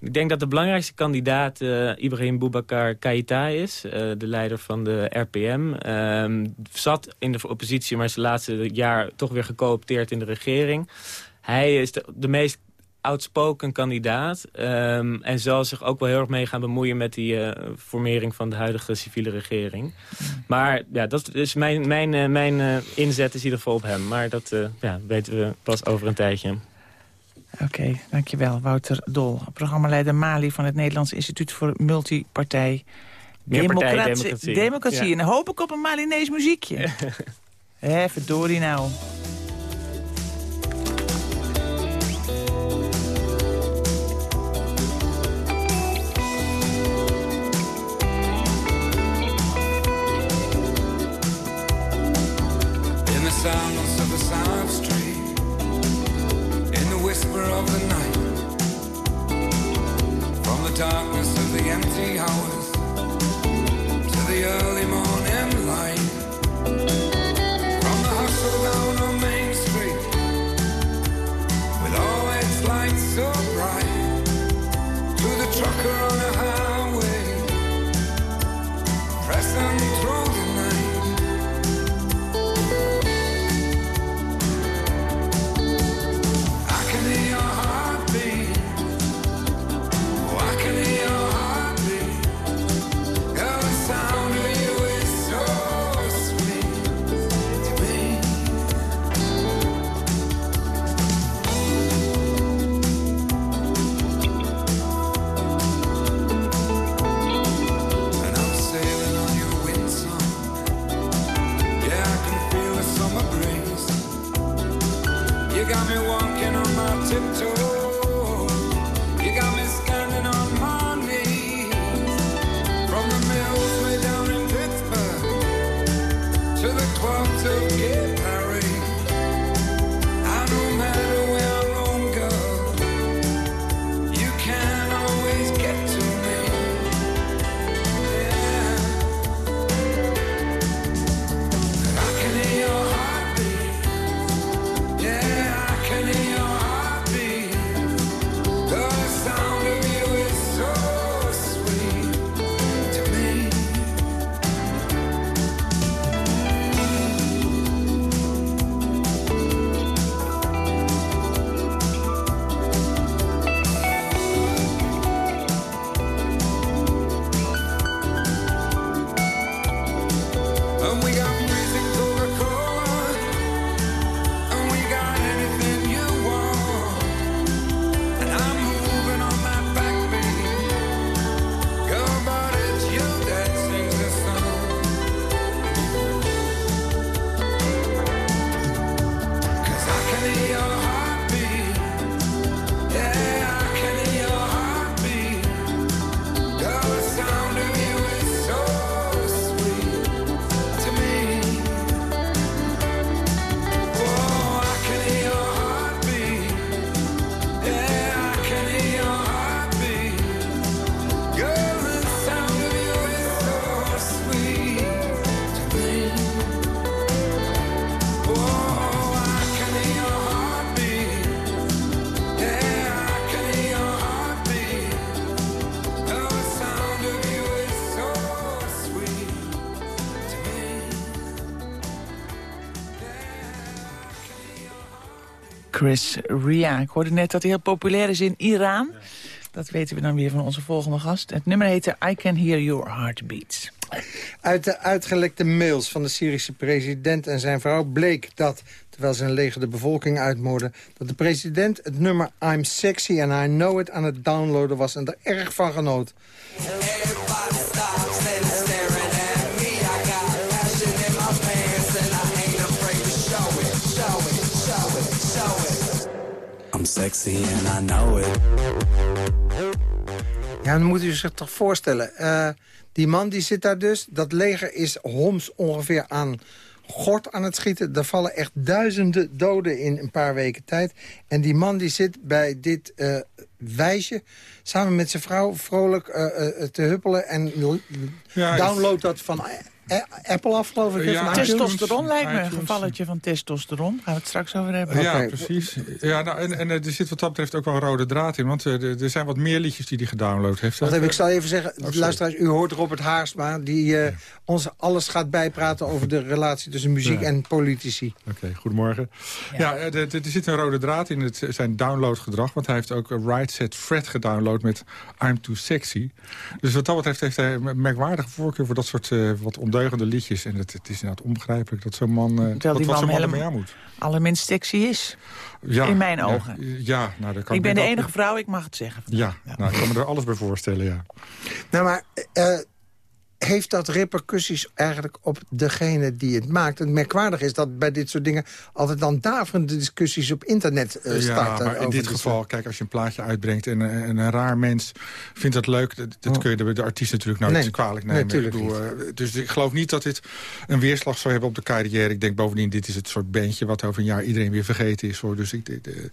Ik denk dat de belangrijkste kandidaat Ibrahim Boubacar Keïta is. de leider van de RPM. Ehm, zat in de oppositie, maar is de laatste jaar toch weer gecoopteerd in de regering. Hij is de, de meest outspoken kandidaat. Um, en zal zich ook wel heel erg mee gaan bemoeien met die uh, formering van de huidige civiele regering. Maar ja, dat is mijn, mijn, uh, mijn uh, inzet is in ieder geval op hem. Maar dat ja, weten we pas over een tijdje. Oké, okay, dankjewel. Wouter Dol, programmaleider Mali van het Nederlands Instituut voor Multipartij Democratie. democratie. democratie. Ja. En dan hoop ik op een Malinees muziekje. Hé, verdorie nou. Whisper of the night, from the darkness of the empty hours to the early morning light, from the hustle down on Main Street, with all its lights so bright, to the trucker on a highway, pressing Chris Ria. Ik hoorde net dat hij heel populair is in Iran. Dat weten we dan weer van onze volgende gast. Het nummer heette I Can Hear Your Heartbeat. Uit de uitgelekte mails van de Syrische president en zijn vrouw bleek dat... terwijl zijn leger de bevolking uitmoorden... dat de president het nummer I'm Sexy and I Know It aan het downloaden was... en er erg van genoot. Sexy and I know it. Ja, dan moet u zich toch voorstellen. eh, die man die zit daar dus. Dat leger is Homs ongeveer aan gort aan het schieten. Er vallen echt duizenden doden in een paar weken tijd. En die man die zit bij dit eh wijsje... samen met zijn vrouw vrolijk eh, eh, te huppelen... en Ja, download dat van Apple af, geloof ik. Ja. Testosteron lijkt me een gevalletje van testosteron. Gaan we het straks over hebben. Ja, precies. Ja, nou, en, en eh, er zit wat dat betreft ook wel een rode draad in. Want eh, er er zijn wat meer liedjes die hij gedownload heeft. Wacht even, ik zal even zeggen, sorry. luisteraars, u hoort Robert Haarsma... die eh, ons alles gaat bijpraten over de relatie tussen muziek Ja. en politici. Oké, goedemorgen. Ja, er, er zit een rode draad in het, zijn downloadgedrag. Want hij heeft ook Right Set Fred gedownload met I'm Too Sexy. Dus wat dat betreft heeft hij een merkwaardige voorkeur... voor dat soort eh, wat ondeugende liedjes. En het, het is inderdaad onbegrijpelijk dat zo'n man, eh, wat, die wat zo'n man helemaal- ermee aan moet. Allerminst sexy is. Ja, In mijn ogen. Ja, nou, daar kan Ik ben de enige vrouw, ik mag het zeggen. Ja, nou, ik kan me er alles bij voorstellen, ja. Nou, maar eh, heeft dat repercussies eigenlijk op degene die het maakt? Het merkwaardig is dat bij dit soort dingen... altijd dan daverende discussies op internet eh ja, starten. maar in over dit geval, kijk, als je een plaatje uitbrengt... en, eh, en een raar mens vindt dat leuk... dat, dat kun je de, de artiest natuurlijk nooit Nee, kwalijk nee, nemen. tuurlijk Ik bedoel, eh, dus ik geloof niet dat dit een weerslag zou hebben op de carrière. Ik denk bovendien, dit is het soort bandje... wat over een jaar iedereen weer vergeten is. Hoor. Dus ik, ik, ik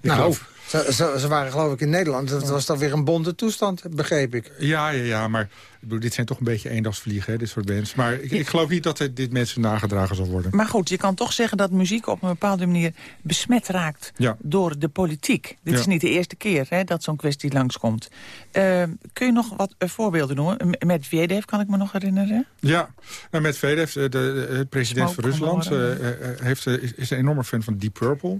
nou, geloof... ze, ze, ze waren geloof ik in Nederland. Dat was dan weer een bonte toestand, begreep ik. Ja, ja, ja, maar ik bedoel, dit zijn toch een beetje eendagsvliegen, hè, dit soort bands. Maar ik, ik geloof niet dat dit, dit mensen nagedragen zal worden. Maar goed, je kan toch zeggen dat muziek op een bepaalde manier besmet raakt Ja. door de politiek. Dit Ja. is niet de eerste keer hè, dat zo'n kwestie langskomt. Eh, kun je nog wat eh, voorbeelden noemen? Met Vedev kan ik me nog herinneren. Ja, nou, met Vedev, de, de, de president Smoke van Rusland, eh, eh, heeft, eh, is, is een enorme fan van Deep Purple.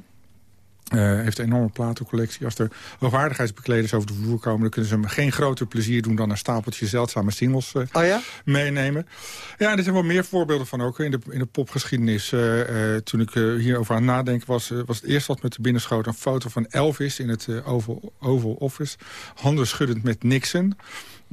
Eh, heeft een enorme platencollectie. Als er hoogwaardigheidsbekleders over de vloer komen... dan kunnen ze hem geen groter plezier doen... dan een stapeltje zeldzame singles eh, Oh ja? meenemen. Ja, en er zijn wel meer voorbeelden van ook in de, in de popgeschiedenis. Eh, toen ik hierover aan het nadenken was... was het eerst wat met de binnenschoot een foto van Elvis... in het Oval, Oval Office, handen schuddend met Nixon...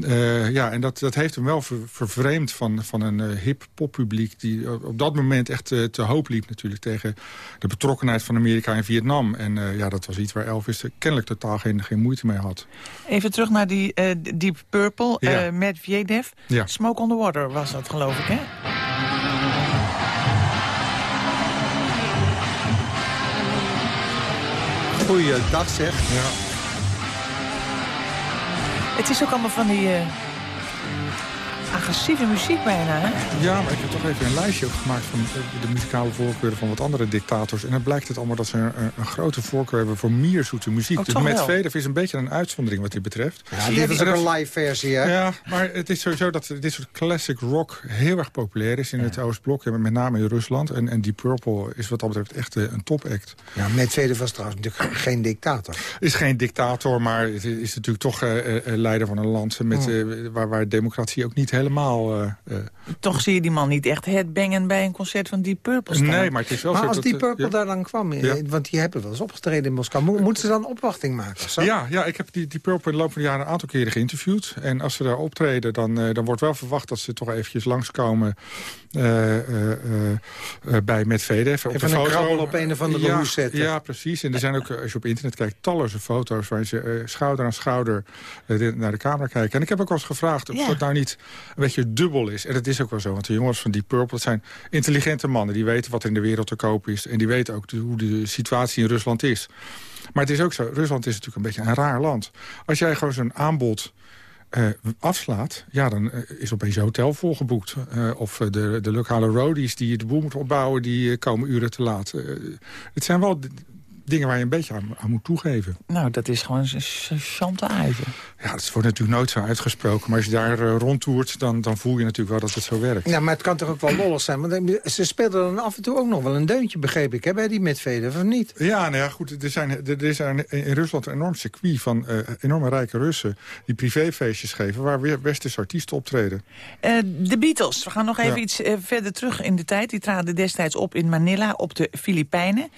Eh, ja, en dat, dat heeft hem wel ver- vervreemd van, van een eh, hip poppubliek... die op, dat moment echt eh, te hoop liep natuurlijk... tegen de betrokkenheid van Amerika in Vietnam. En eh, ja, dat was iets waar Elvis kennelijk totaal geen, geen moeite mee had. Even terug naar die eh, Deep Purple Ja. eh, met Vedev. Ja. Smoke on the Water was dat, geloof ik, hè? Goeiedag zeg. Ja. Het is ook allemaal van die eh, agressieve muziek bijna, hè? Ja, maar ik heb toch even een lijstje ook gemaakt van de, de muzikale voorkeuren van wat andere dictators. En dan blijkt het allemaal dat ze een, een grote voorkeur hebben voor mierzoete muziek. Oh, dus toch wel? Medvedev is een beetje een uitzondering wat dit betreft. Ja, dit is ook een live versie, hè? Ja, maar het is sowieso dat dit soort classic rock heel erg populair is in het Oostblok. En met name in Rusland. En, en Deep Purple is wat dat betreft echt eh, een topact. Ja, Medvedev was trouwens natuurlijk geen dictator. Is geen dictator, maar het is natuurlijk toch eh, eh, leider van een land... Met, eh, waar, waar democratie ook niet helemaal... eh, eh, Toch zie je die man niet echt headbangen bij een concert van Deep Purple staan. nee, maar het is wel Maar zo als eh, Purple ja. daar dan kwam, eh, Ja. want die hebben wel eens opgetreden in Moskou... Mo- moeten ze dan opwachting maken? Zo? Ja, ja, ik heb die, die Purple in de loop van de jaren een aantal keren geïnterviewd. En als ze daar optreden, dan, eh, dan wordt wel verwacht dat ze toch eventjes langskomen eh, eh, eh, eh, bij Medvedev. Op Even de een foto. krabbel op een of andere ja, hoes zetten. Ja, precies. En er zijn ook, als je op internet kijkt, talloze foto's... waar ze eh, schouder aan schouder de- naar de camera kijken. En ik heb ook wel eens gevraagd of Ja. dat nou niet beetje dubbel is. En dat is ook wel zo, want de jongens van Deep Purple... zijn intelligente mannen, die weten wat er in de wereld te koop is. En die weten ook de- hoe de situatie in Rusland is. Maar het is ook zo, Rusland is natuurlijk een beetje een raar land. Als jij gewoon zo'n aanbod eh, afslaat, ja, dan eh, is opeens je hotel volgeboekt. Eh, of de, de lokale roadies die de boel moeten opbouwen, die komen uren te laat. Het zijn wel dingen waar je een beetje aan, aan moet toegeven. Nou, dat is gewoon een chantage. Ja, dat wordt natuurlijk nooit zo uitgesproken. Maar als je daar uh, rondtoert, dan, dan voel je natuurlijk wel dat het zo werkt. Ja, maar het kan toch ook wel lollig zijn? Want ze speelden dan af en toe ook nog wel een deuntje, begreep ik, hè, bij die Medvedev, of niet? Ja, nou ja, goed. Er, zijn, er is in Rusland een enorm circuit van uh, enorme rijke Russen... die privéfeestjes geven waar weer westerse artiesten optreden. Uh, de Beatles, we gaan nog even iets verder terug in de tijd. Die traden destijds op in Manila op de Filipijnen.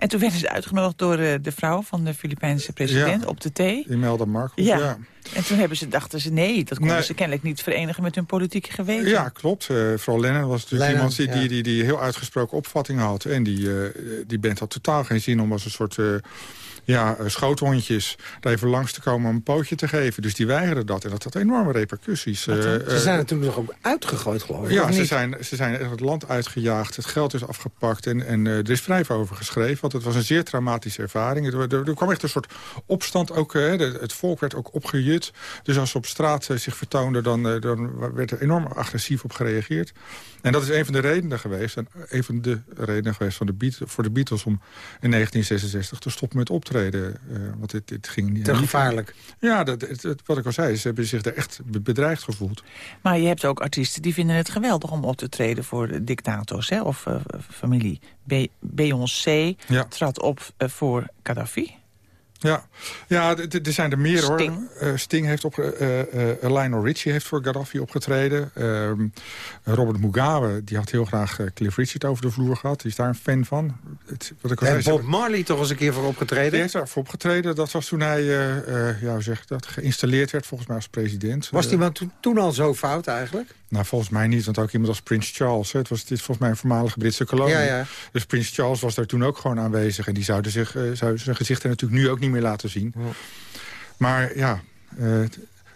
En toen werden ze uitgenodigd door uh, de vrouw van de Filipijnse president ja, op de thee. Imelda Marcos, ja. ja. En toen hebben ze, dachten ze, nee, dat konden nee. ze kennelijk niet verenigen met hun politieke geweten. Ja, klopt. Uh, vooral Lennon was natuurlijk Lennon, iemand die, ja. die, die, die, heel uitgesproken opvattingen had. En die, uh, die band had totaal geen zin om als een soort ja, schoothondjes daar even langs te komen om een pootje te geven. Dus die weigerden dat. En dat had enorme repercussies. Uh, ze zijn natuurlijk nog ook uitgegooid, geloof ik. Ja, ze zijn, ze zijn het land uitgejaagd. Het geld is afgepakt. En, en er is vrij veel over geschreven. Want het was een zeer traumatische ervaring. Er, er, er kwam echt een soort opstand. Ook, het volk werd ook opgejut. Dus als ze op straat zich vertoonden, dan, dan werd er enorm agressief op gereageerd. En dat is een van de redenen geweest. En een van de redenen geweest van de Beatles, voor de Beatles om in 1966 te stoppen met optreden. Uh, want dit, dit ging niet. Te gevaarlijk. Ja, dat, het, het, wat ik al zei, ze hebben zich er echt bedreigd gevoeld. Maar je hebt ook artiesten die vinden het geweldig om op te treden voor de dictators. Hè? Of uh, familie Be Beyoncé ja. trad op uh, voor Gaddafi. Ja, ja er zijn er meer Sting. hoor. Uh, Sting heeft op, uh, uh, Lionel Richie heeft voor Gaddafi opgetreden. Ehm, Robert Mugabe die had heel graag Cliff Richard over de vloer gehad. Die is daar een fan van. Het, wat ik en zei, Bob Marley toch eens een keer voor opgetreden? Die heeft daarvoor opgetreden. Dat was toen hij ja, zeg, dat geïnstalleerd werd volgens mij als president. Was die man toen, toen al zo fout eigenlijk? Nou, volgens mij niet, want ook iemand als Prins Charles. Hè. Het was dit volgens mij een voormalige Britse kolonie. Ja, ja. Dus Prins Charles was daar toen ook gewoon aanwezig. En die zouden zich, uh, zou zijn gezicht er natuurlijk nu ook niet meer laten zien. Ja. Maar ja, uh,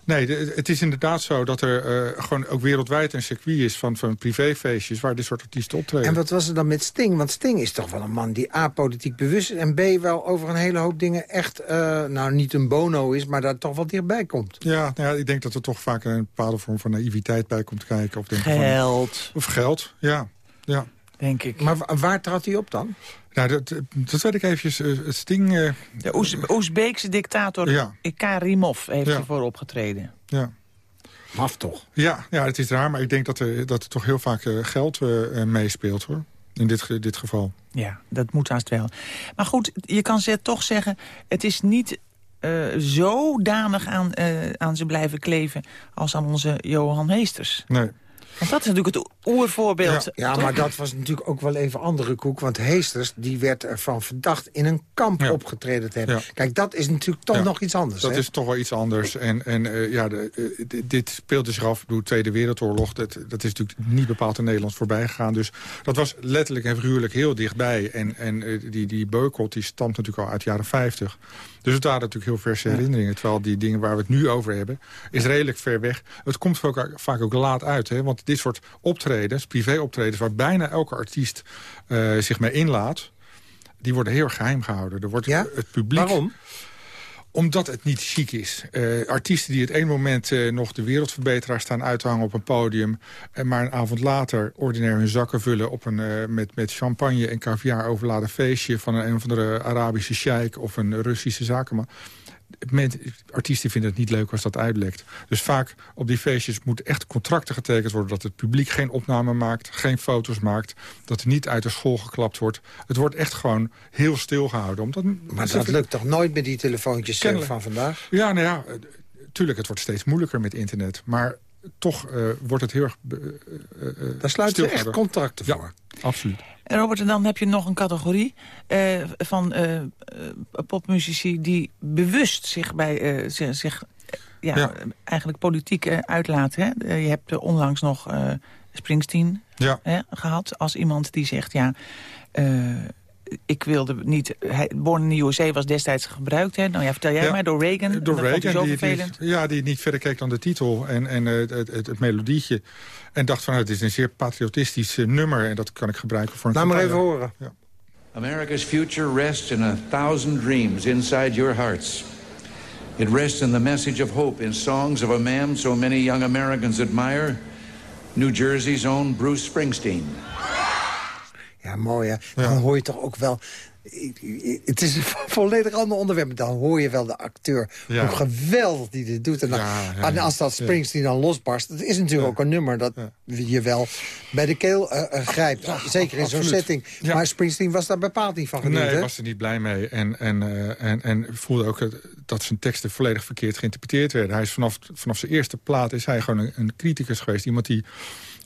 nee, de, het is inderdaad zo dat er uh, gewoon ook wereldwijd een circuit is... van, van privéfeestjes waar dit soort artiesten optreden. En wat was er dan met Sting? Want Sting is toch wel een man die A, politiek bewust is... en B, wel over een hele hoop dingen echt, nou niet een bono is... maar daar toch wel dichtbij komt. Ja, nou ja, ik denk dat er toch vaak een bepaalde vorm van naïviteit bij komt kijken. Of denk geld. Van, of geld, ja. ja. Denk ik. Maar waar trad hij op dan? Nou, dat, dat weet ik eventjes. Uh, het Sting... Uh, de Oez Oezbeekse dictator ja. Karimov heeft ja. ervoor opgetreden. Ja. Maf toch? Ja, ja, het is raar, maar ik denk dat er, dat er toch heel vaak uh, geld uh, meespeelt, hoor. In dit, dit geval. Ja, dat moet haast wel. Maar goed, je kan ze toch zeggen... het is niet uh, zodanig aan, aan ze blijven kleven... als aan onze Johan Heesters. Nee. En dat is natuurlijk het oervoorbeeld. Ja, ja maar dat was natuurlijk ook wel even andere koek. Want Heesters die werd ervan verdacht in een kamp ja. opgetreden te hebben. Ja. Kijk, dat is natuurlijk toch nog iets anders. Dat hè? is toch wel iets anders. En, en uh, ja, de, uh, dit speelde zich af door de Tweede Wereldoorlog. Dat, dat is natuurlijk niet bepaald in Nederland voorbij gegaan. Dus dat was letterlijk en figuurlijk heel dichtbij. En, en uh, die, die boycott die stamt natuurlijk al uit de jaren 50. Dus het waren natuurlijk heel verse herinneringen. Terwijl die dingen waar we het nu over hebben, is redelijk ver weg. Het komt vaak, vaak ook laat uit. Hè? Want dit soort optredens, privéoptredens... waar bijna elke artiest uh, zich mee inlaat... die worden heel erg geheim gehouden. Er wordt ja? het publiek... Waarom? Omdat het niet chic is. Uh, artiesten die het een moment uh, nog de wereldverbeteraar staan uithangen op een podium... en maar een avond later ordinair hun zakken vullen... Op een, uh, met, met champagne en caviar overladen feestje... van een, een of andere Arabische sheik of een Russische zakenman met, artiesten vinden het niet leuk als dat uitlekt. Dus vaak op die feestjes moeten echt contracten getekend worden... dat het publiek geen opname maakt, geen foto's maakt... dat er niet uit de school geklapt wordt. Het wordt echt gewoon heel stilgehouden. Omdat, maar dat lukt toch nooit met die telefoontjes Kennelijk. van vandaag? Ja, nou ja, tuurlijk, het wordt steeds moeilijker met internet. Maar toch uh, wordt het heel erg uh, uh, Daar sluiten ze echt contracten voor. Ja, absoluut. En Robert, en dan heb je nog een categorie uh, van uh, popmuzici... die bewust zich, bij, uh, zich, zich ja, ja, eigenlijk politiek uitlaten. Hè? je hebt onlangs nog Springsteen ja. gehad als iemand die zegt... ja ik wilde niet... Hij, Born in the USA was destijds gebruikt. Hè? Nou ja, vertel jij ja, mij, door Reagan. Door Reagan, die, die, ja, die niet verder keek dan de titel en, en uh, het, het, het, melodietje. En dacht van, het is een zeer patriotistisch uh, nummer... en dat kan ik gebruiken voor een Laat maar even horen. Ja. America's future rests in a thousand dreams inside your hearts. It rests in the message of hope in songs of a man so many young Americans admire... New Jersey's own Bruce Springsteen. Ja, mooi hè. Dan ja. hoor je toch ook wel het is een volledig ander onderwerp. Dan hoor je wel de acteur. Ja. Hoe geweldig die dit doet. En, dan, Ja, en als dat Springsteen dan losbarst... het is natuurlijk ook een nummer dat je wel bij de keel eh, eh, grijpt. Zeker in zo'n setting. Maar Springsteen was daar bepaald niet van gediend. Nee, hij was er niet blij mee. En, en, eh, en, en voelde ook dat zijn teksten volledig verkeerd geïnterpreteerd werden. Hij is vanaf, vanaf zijn eerste plaat is hij gewoon een, een criticus geweest. Iemand die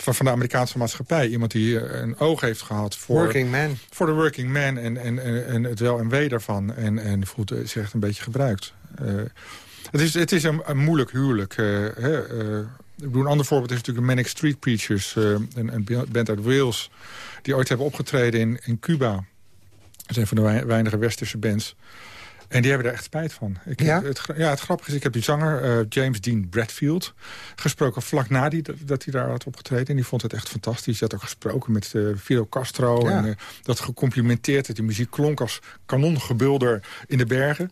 van, van de Amerikaanse maatschappij. Iemand die eh, een oog heeft gehad voor... Working man. Voor de working man en, en, en, het wel en wee daarvan. En, en voelt zich echt een beetje gebruikt. Eh, het, is, het is een, een moeilijk huwelijk. hè, eh, ik bedoel, een ander voorbeeld is natuurlijk de Manic Street Preachers. een, een band uit Wales. Die ooit hebben opgetreden in, in Cuba. Dat is een van de wei- weinige westerse bands. En die hebben er echt spijt van. Ik, Ja? Het, ja, het grappige is, ik heb die zanger eh, James Dean Bradfield gesproken... vlak na die, dat hij daar had opgetreden. En die vond het echt fantastisch. Hij had ook gesproken met eh, Fidel Castro. Ja. En eh, dat gecomplimenteerd. Dat die muziek klonk als kanongebulder in de bergen.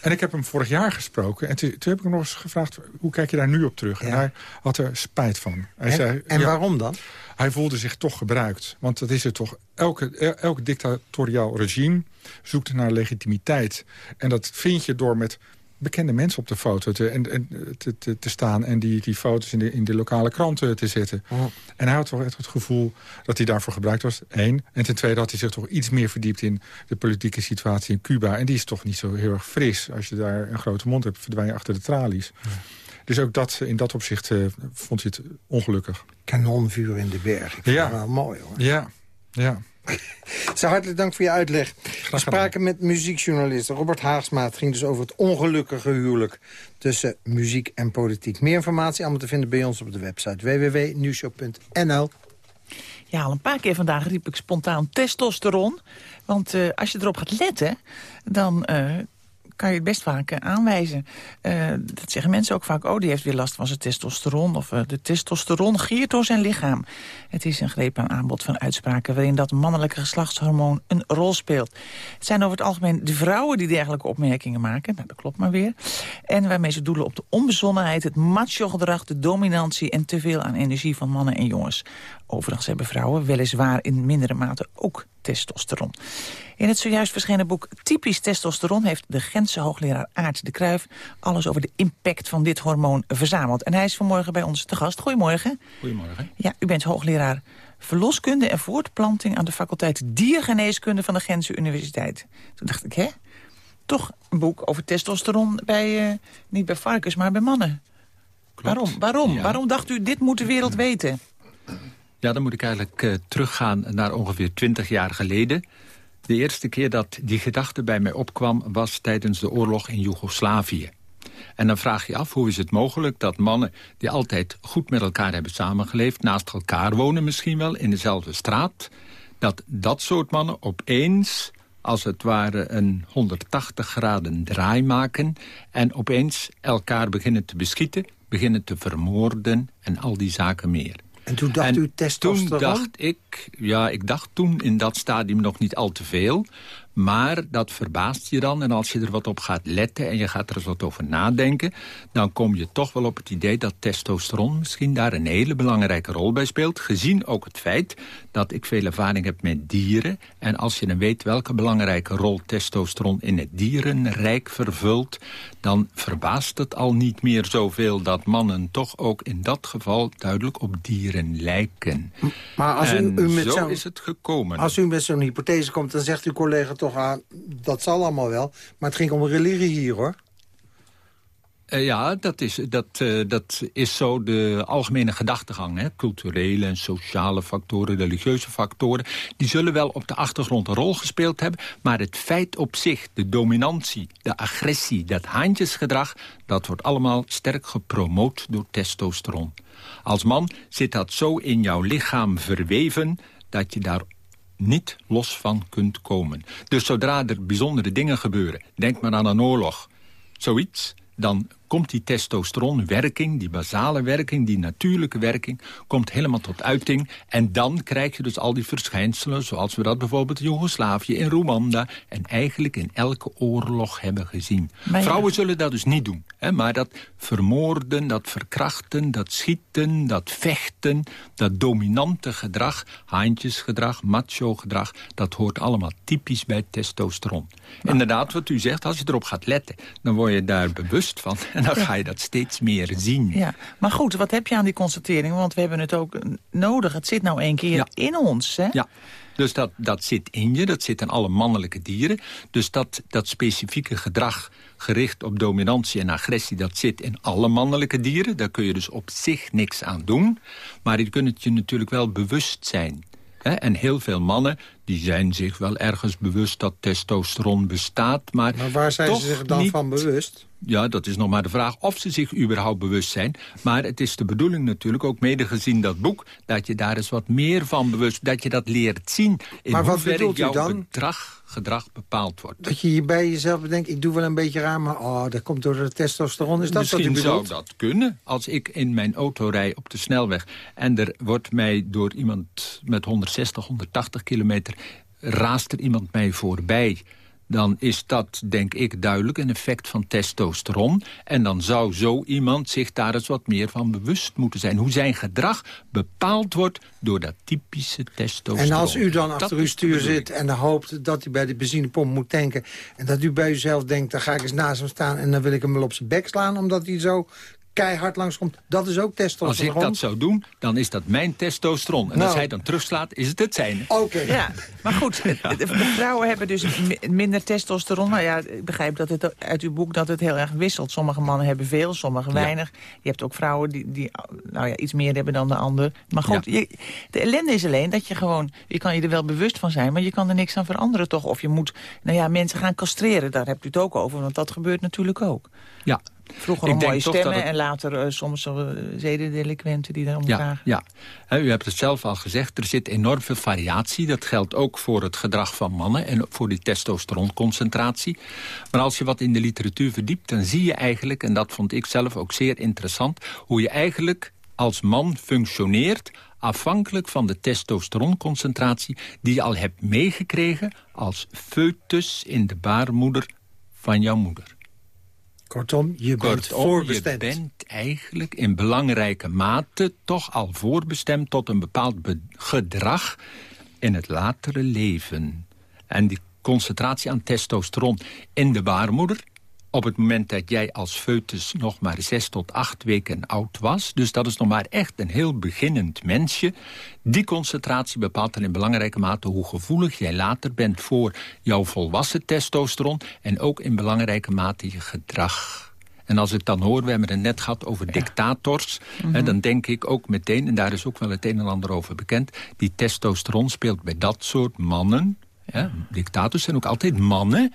En ik heb hem vorig jaar gesproken. En toen, toen heb ik hem nog eens gevraagd... hoe kijk je daar nu op terug? En hij had er spijt van. Hij En- zei, en waarom dan? Hij voelde zich toch gebruikt. Want dat is het toch. Elke, el- elk dictatoriaal regime zoekt naar legitimiteit. En dat vind je door met bekende mensen op de foto te, en, en, te, te, te staan... en die, die foto's in de, in de lokale kranten te zetten. En hij had toch echt het gevoel dat hij daarvoor gebruikt was. Eén. En ten tweede had hij zich toch iets meer verdiept... in de politieke situatie in Cuba. En die is toch niet zo heel erg fris. Als je daar een grote mond hebt, verdwijn je achter de tralies. Dus ook dat, in dat opzicht eh, vond hij het ongelukkig. Kanonvuur in de berg. Ik vind Ja. wel mooi hoor. Ja, ja. Zo hartelijk dank voor je uitleg. We spraken met muziekjournalist Robert Haagsma. Het ging dus over het ongelukkige huwelijk tussen muziek en politiek. Meer informatie allemaal te vinden bij ons op de website www.nieuwshow.nl. Ja, al een paar keer vandaag riep ik spontaan testosteron. Want eh, als je erop gaat letten, dan eh, kan je het best vaak eh, aanwijzen. Eh, dat zeggen mensen ook vaak, oh, die heeft weer last van zijn testosteron. Of eh, de testosteron giert door zijn lichaam. Het is een greep aan aanbod van uitspraken... waarin dat mannelijke geslachtshormoon een rol speelt. Het zijn over het algemeen de vrouwen die dergelijke opmerkingen maken. Nou, dat klopt maar weer. En waarmee ze doelen op de onbezonnenheid, het macho-gedrag... de dominantie en te veel aan energie van mannen en jongens. Overigens hebben vrouwen weliswaar in mindere mate ook testosteron. In het zojuist verschenen boek Typisch Testosteron... heeft de Gentse hoogleraar Aart de Kruif... alles over de impact van dit hormoon verzameld. En hij is vanmorgen bij ons te gast. Goedemorgen. Goedemorgen. Ja, u bent hoogleraar verloskunde en voortplanting... aan de faculteit Diergeneeskunde van de Gentse Universiteit. Toen dacht ik, hè? Toch een boek over testosteron bij, eh, niet bij varkens, maar bij mannen. Waarom? Waarom? Ja. Waarom dacht u, dit moet de wereld weten? Ja, dan moet ik eigenlijk eh, teruggaan naar ongeveer 20 jaar geleden. De eerste keer dat die gedachte bij mij opkwam... was tijdens de oorlog in Joegoslavië. En dan vraag je af, hoe is het mogelijk dat mannen... die altijd goed met elkaar hebben samengeleefd... naast elkaar wonen misschien wel, in dezelfde straat... dat dat soort mannen opeens als het ware een 180 graden draai maken... en opeens elkaar beginnen te beschieten, beginnen te vermoorden... en al die zaken meer. En toen dacht u testosteron? Toen dacht ik, ja, ik dacht toen in dat stadium nog niet al te veel. Maar dat verbaast je dan. En als je er wat op gaat letten en je gaat er eens wat over nadenken... dan kom je toch wel op het idee dat testosteron misschien daar een hele belangrijke rol bij speelt. Gezien ook het feit dat ik veel ervaring heb met dieren. En als je dan weet welke belangrijke rol testosteron in het dierenrijk vervult... dan verbaast het al niet meer zoveel dat mannen toch ook in dat geval duidelijk op dieren lijken. Maar als u, En u met zo zo'n- is het gekomen. Als u met zo'n hypothese komt, dan zegt uw collega toch dat zal allemaal wel, maar het ging om religie hier, hoor. Eh, ja, dat is, dat, eh, dat is zo de algemene gedachtegang. Hè? Culturele en sociale factoren, religieuze factoren... die zullen wel op de achtergrond een rol gespeeld hebben... maar het feit op zich, de dominantie, de agressie, dat haantjesgedrag... dat wordt allemaal sterk gepromoot door testosteron. Als man zit dat zo in jouw lichaam verweven... dat je daar niet los van kunt komen. Dus zodra er bijzondere dingen gebeuren... denk maar aan een oorlog, zoiets dan komt die testosteronwerking, die basale werking... die natuurlijke werking, komt helemaal tot uiting. En dan krijg je dus al die verschijnselen... zoals we dat bijvoorbeeld in Joegoslavië, in Rwanda... en eigenlijk in elke oorlog hebben gezien. Vrouwen zullen dat dus niet doen. Hè, maar dat vermoorden, dat verkrachten, dat schieten, dat vechten... dat dominante gedrag, haantjesgedrag, macho-gedrag... dat hoort allemaal typisch bij testosteron. Inderdaad, wat u zegt, als je erop gaat letten... dan word je daar bewust van en dan ga je dat steeds meer zien. Ja. Maar goed, wat heb je aan die constatering? Want we hebben het ook nodig. Het zit nou één keer in ons, hè? Ja. Dus dat, dat zit in je, dat zit in alle mannelijke dieren. Dus dat, dat specifieke gedrag gericht op dominantie en agressie... dat zit in alle mannelijke dieren. Daar kun je dus op zich niks aan doen. Maar je kunt het je natuurlijk wel bewust zijn. En heel veel mannen die zijn zich wel ergens bewust dat testosteron bestaat. Maar, maar waar zijn ze zich dan niet... van bewust? Ja, dat is nog maar de vraag of ze zich überhaupt bewust zijn. Maar het is de bedoeling natuurlijk, ook mede gezien dat boek... dat je daar eens wat meer van bewust, dat je dat leert zien. In maar wat bedoelt u jouw dan? Gedrag, gedrag bepaald wordt. Dat je hier bij jezelf bedenkt, ik doe wel een beetje raar... maar oh, dat komt door de testosteron. Is dat Misschien wat u bedoelt? zou dat kunnen. Als ik in mijn auto rij op de snelweg... en er wordt mij door iemand met 160, 180 kilometer... raast er iemand mij voorbij dan is dat, denk ik, duidelijk een effect van testosteron. En dan zou zo iemand zich daar eens wat meer van bewust moeten zijn. Hoe zijn gedrag bepaald wordt door dat typische testosteron. En als u dan achter uw stuur zit en hoopt dat u bij de benzinepomp moet tanken... en dat u bij uzelf denkt, dan ga ik eens naast hem staan... en dan wil ik hem wel op zijn bek slaan omdat hij zo keihard langskomt. Dat is ook testosteron. Als ik dat zou doen, dan is dat mijn testosteron. En Nou. als hij dan terugslaat, is het het zijn. Oké. Ja, maar goed, de, vrouwen hebben dus mi- minder testosteron. Nou ja, ik begrijp dat het uit uw boek dat het heel erg wisselt. Sommige mannen hebben veel, sommige weinig. Je hebt ook vrouwen die, die nou ja, iets meer hebben dan de ander. Maar goed, je, de ellende is alleen dat je gewoon... Je kan je er wel bewust van zijn, maar je kan er niks aan veranderen toch. Of je moet, nou ja, mensen gaan castreren. Daar hebt u het ook over, want dat gebeurt natuurlijk ook. Ja. Vroeger Ik mooie stemmen het- en later eh, soms uh, zedendelinquenten die daarom Ja, vragen. ja. Hè, u hebt het zelf al gezegd, er zit enorm veel variatie. Dat geldt ook voor het gedrag van mannen en voor die testosteronconcentratie. Maar als je wat in de literatuur verdiept, dan zie je eigenlijk... en dat vond ik zelf ook zeer interessant... hoe je eigenlijk als man functioneert afhankelijk van de testosteronconcentratie... die je al hebt meegekregen als foetus in de baarmoeder van jouw moeder. Kortom, je bent voorbestemd. je bent eigenlijk in belangrijke mate toch al voorbestemd tot een bepaald be- gedrag in het latere leven. En die concentratie aan testosteron in de baarmoeder... op het moment dat jij als foetus nog maar zes tot acht weken oud was... dus dat is nog maar echt een heel beginnend mensje... die concentratie bepaalt dan in belangrijke mate... hoe gevoelig jij later bent voor jouw volwassen testosteron... en ook in belangrijke mate je gedrag. En als ik dan hoor, we hebben het net gehad over dictators... hè, dan denk ik ook meteen, en daar is ook wel het een en ander over bekend... die testosteron speelt bij dat soort mannen... Hè, dictators zijn ook altijd mannen...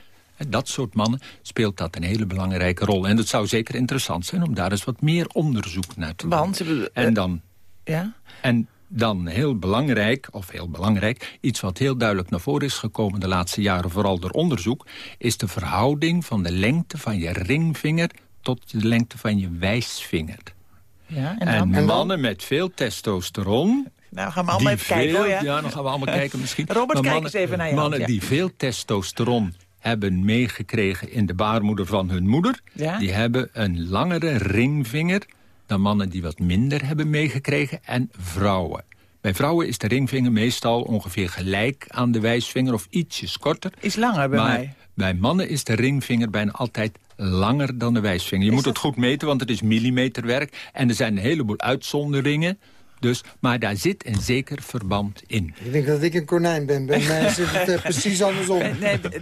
dat soort mannen speelt dat een hele belangrijke rol. En het zou zeker interessant zijn om daar eens wat meer onderzoek naar te doen. Want, eh, En dan... Ja? En dan heel belangrijk, of heel belangrijk... iets wat heel duidelijk naar voren is gekomen de laatste jaren... vooral door onderzoek... is de verhouding van de lengte van je ringvinger... tot de lengte van je wijsvinger. Ja, en En, dan? En dan? mannen met veel testosteron... Nou, gaan we allemaal die even kijken, veel- hoor, ja. dan gaan we allemaal kijken misschien. Robert, Maar kijk mannen, eens even naar je Mannen hand, ja. die veel testosteron hebben meegekregen in de baarmoeder van hun moeder... Ja? die hebben een langere ringvinger dan mannen die wat minder hebben meegekregen en vrouwen. Bij vrouwen is de ringvinger meestal ongeveer gelijk aan de wijsvinger of ietsjes korter. Is langer bij maar mij. bij mannen is de ringvinger bijna altijd langer dan de wijsvinger. Je moet het goed meten, want het is millimeterwerk. En er zijn een heleboel uitzonderingen. Dus, maar daar zit een zeker verband in. Ik denk dat ik een konijn ben. Bij mij zit het eh, precies andersom. Nee, nee, nee,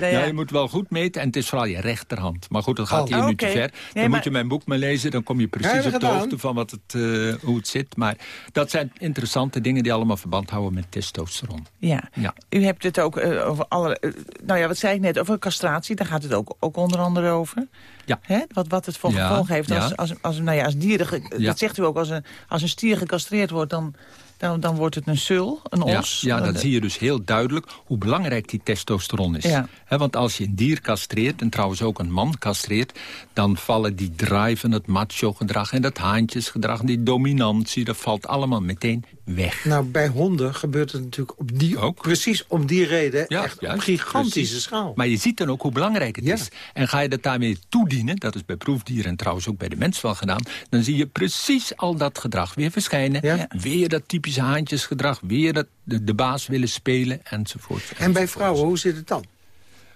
nee, Ja, ja. je moet wel goed meten en het is vooral je rechterhand. Maar goed, dat gaat Oh. hier nu Oké. te ver. Dan Nee, moet maar- je mijn boek maar lezen, dan kom je precies op de hoogte van wat het, eh, hoe het zit. Maar dat zijn interessante dingen die allemaal verband houden met testosteron. Ja. Ja. U hebt het ook eh, over alle... nou ja, wat zei ik net, over castratie. Daar gaat het ook, ook onder andere over. Ja. Hè? Wat, wat het voor Ja, gevolg heeft als, ja. als, als, nou ja, als dieren... Dat zegt u ook, als een, als een stier gecastreerd wordt... dan dan, dan wordt het een sul, een Ja, os. ja, dan Eh, zie je dus heel duidelijk hoe belangrijk die testosteron is. Ja. Hè, want als je een dier castreert, en trouwens ook een man castreert... dan vallen die drive en het macho-gedrag en dat haantjesgedrag... en die dominantie, dat valt allemaal meteen weg. Nou, bij honden gebeurt het natuurlijk op die, ook. precies om die reden Ja, echt op gigantische precies. schaal. Maar je ziet dan ook hoe belangrijk het is. En ga je dat daarmee toedienen, dat is bij proefdieren... en trouwens ook bij de mens wel gedaan... dan zie je precies al dat gedrag weer verschijnen. Weer dat typische haantjesgedrag, weer dat de, de baas willen spelen, enzovoort. En bij vrouwen, hoe zit het dan?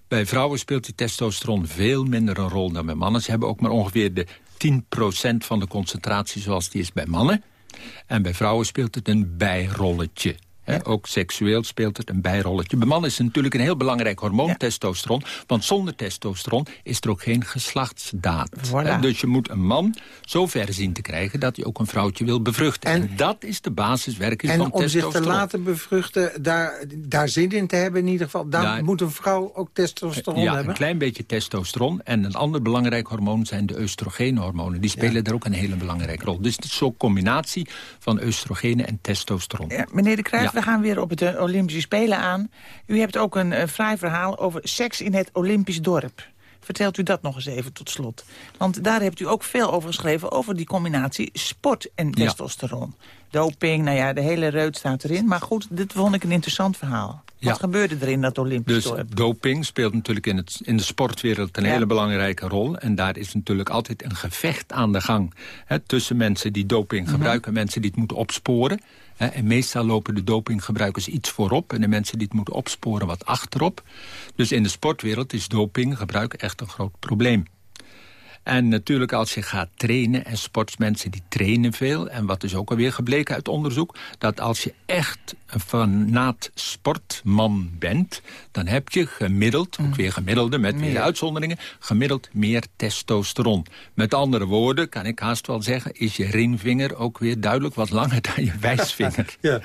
Bij vrouwen speelt die testosteron veel minder een rol dan bij mannen. Ze hebben ook maar ongeveer de 10% van de concentratie zoals die is bij mannen. En bij vrouwen speelt het een bijrolletje. Ook seksueel speelt het een bijrolletje. Bij mannen is het natuurlijk een heel belangrijk hormoon, testosteron. Want zonder testosteron is er ook geen geslachtsdaad. Hè, Dus je moet een man zo ver zien te krijgen... dat hij ook een vrouwtje wil bevruchten. En, dat is de basiswerking En van om zich testosteron. te laten bevruchten, daar, daar zin in te hebben in ieder geval... daar Ja. moet een vrouw ook testosteron ja, hebben? een klein beetje testosteron. En een ander belangrijk hormoon zijn de oestrogeenhormonen. Die spelen daar ook een hele belangrijke rol. Dus het is zo'n combinatie van oestrogenen en testosteron. Ja, meneer de Cruijff, Ja. We gaan weer op het eh, Olympische Spelen aan. U hebt ook een eh, fraai verhaal over seks in het Olympisch dorp. Vertelt u dat nog eens even tot slot. Want daar hebt u ook veel over geschreven... over die combinatie sport en Ja. Doping, nou ja, de hele reut staat erin. Maar goed, dit vond ik een interessant verhaal. Wat Ja. gebeurde er in dat Olympisch Dus dorp? doping speelt natuurlijk in, het, in de sportwereld een Ja. hele belangrijke rol. En daar is natuurlijk altijd een gevecht aan de gang. Hè, tussen mensen die doping Mhm. gebruiken en mensen die het moeten opsporen. Hè, en meestal lopen de dopinggebruikers iets voorop... en de mensen die het moeten opsporen wat achterop. Dus in de sportwereld is dopinggebruik echt een groot probleem. En natuurlijk als je gaat trainen, en sportsmensen die trainen veel... en wat is ook alweer gebleken uit onderzoek... dat als je echt een fanaat sportman bent... dan heb je gemiddeld, ook weer gemiddelde met weer uitzonderingen... gemiddeld meer testosteron. Met andere woorden, kan ik haast wel zeggen... is je ringvinger ook weer duidelijk wat langer dan je wijsvinger. Ja.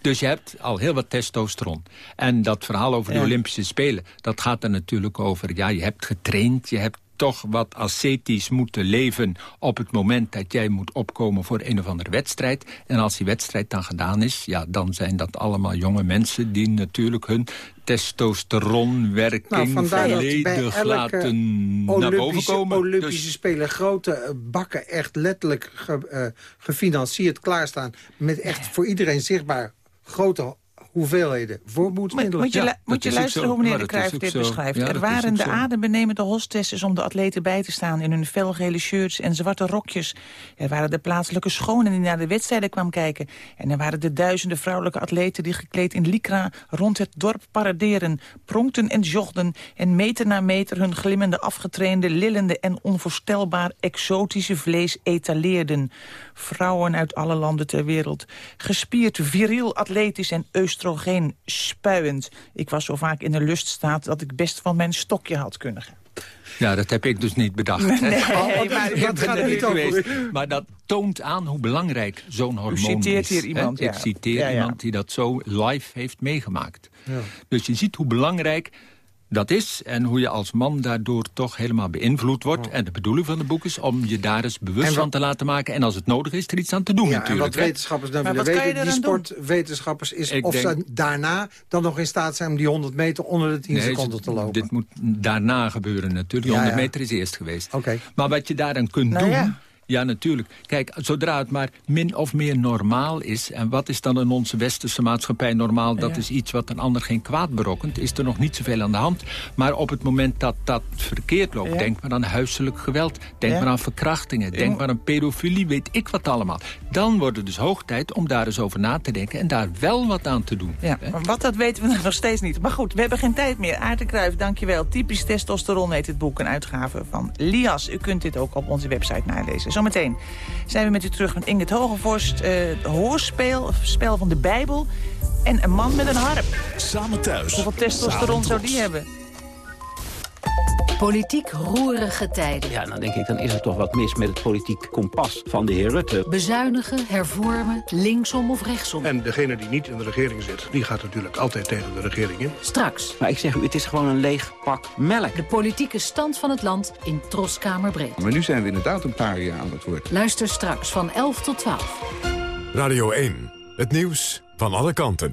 Dus je hebt al heel wat testosteron. En dat verhaal over de. Olympische Spelen... dat gaat er natuurlijk over, ja, je hebt getraind... je hebt toch wat ascetisch moeten leven op het moment dat jij moet opkomen voor een of andere wedstrijd. En als die wedstrijd dan gedaan is, ja, dan zijn dat allemaal jonge mensen die natuurlijk hun testosteronwerking Nou, volledig laten naar boven komen. Olympische Dus- Spelen grote bakken echt letterlijk ge- eh, gefinancierd klaarstaan... met echt voor iedereen zichtbaar grote hoeveelheden voorboedsmiddelen. Moet je, lu- Ja, moet je luisteren hoe meneer de Cruijff dit zo. beschrijft. Ja, er waren de adembenemende hostesses om de atleten bij te staan... in hun felgele shirts en zwarte rokjes. Er waren de plaatselijke schonen die naar de wedstrijden kwamen kijken. En er waren de duizenden vrouwelijke atleten... die gekleed in lycra rond het dorp paraderen... pronkten en jochten en meter na meter... hun glimmende, afgetrainde, lillende en onvoorstelbaar exotische vlees etaleerden. Vrouwen uit alle landen ter wereld. Gespierd, viriel, atletisch en oestrogeen spuiend. Ik was zo vaak in de luststaat dat ik best van mijn stokje had kunnen gaan. Ja, dat heb ik dus niet bedacht. Nee, hè. maar Ik dat gaat er niet over. geweest. Maar dat toont aan hoe belangrijk zo'n hormoon is. citeert hier iemand, ja. Ik citeer Ja, ja. iemand die dat zo live heeft meegemaakt. Ja. Dus je ziet hoe belangrijk dat is... en hoe je als man daardoor toch helemaal beïnvloed wordt. En de bedoeling van het boek is om je daar eens bewust wat- van te laten maken... en als het nodig is, er iets aan te doen Ja, en natuurlijk. wat hè. wetenschappers dan Maar willen weten, die sportwetenschappers, is Ik of denk- ze daarna dan nog in staat zijn om die 100 meter onder de 10 Nee, seconden te lopen. Dit moet daarna gebeuren natuurlijk. Ja, 100 ja. meter is eerst geweest. Oké. Maar wat je daaraan kunt Nou doen... ja. Natuurlijk. Kijk, zodra het maar min of meer normaal is... en wat is dan in onze westerse maatschappij normaal? Dat Ja. is iets wat een ander geen kwaad berokkent. Is er nog niet zoveel aan de hand. Maar op het moment dat dat verkeerd loopt... Ja. denk maar aan huiselijk geweld. Denk Ja. maar aan verkrachtingen. Denk maar aan pedofilie. Weet ik wat allemaal. Dan wordt het dus hoog tijd om daar eens over na te denken... en daar wel wat aan te doen. Ja, maar wat dat weten we nog steeds niet. Maar goed, we hebben geen tijd meer. Aarten Kruijff, dankjewel. Typisch testosteron heet het boek, een uitgave van Lias. U kunt dit ook op onze website nalezen. Zometeen zijn we met u terug met Ingrid Hogevorst. eh, het hoorspel, of spel van de Bijbel. En een man met een harp. Samen thuis. Hoeveel testosteron zou die hebben? Politiek roerige tijden. Ja, dan denk ik, dan is er toch wat mis met het politiek kompas van de heer Rutte. Bezuinigen, hervormen, linksom of rechtsom. En degene die niet in de regering zit, die gaat natuurlijk altijd tegen de regering in. Straks. Maar ik zeg u, het is gewoon een leeg pak melk. De politieke stand van het land in Troskamerbreed. Maar nu zijn we inderdaad een paar jaar aan het woord. Luister straks van 11 tot 12. Radio 1, Het nieuws van alle kanten.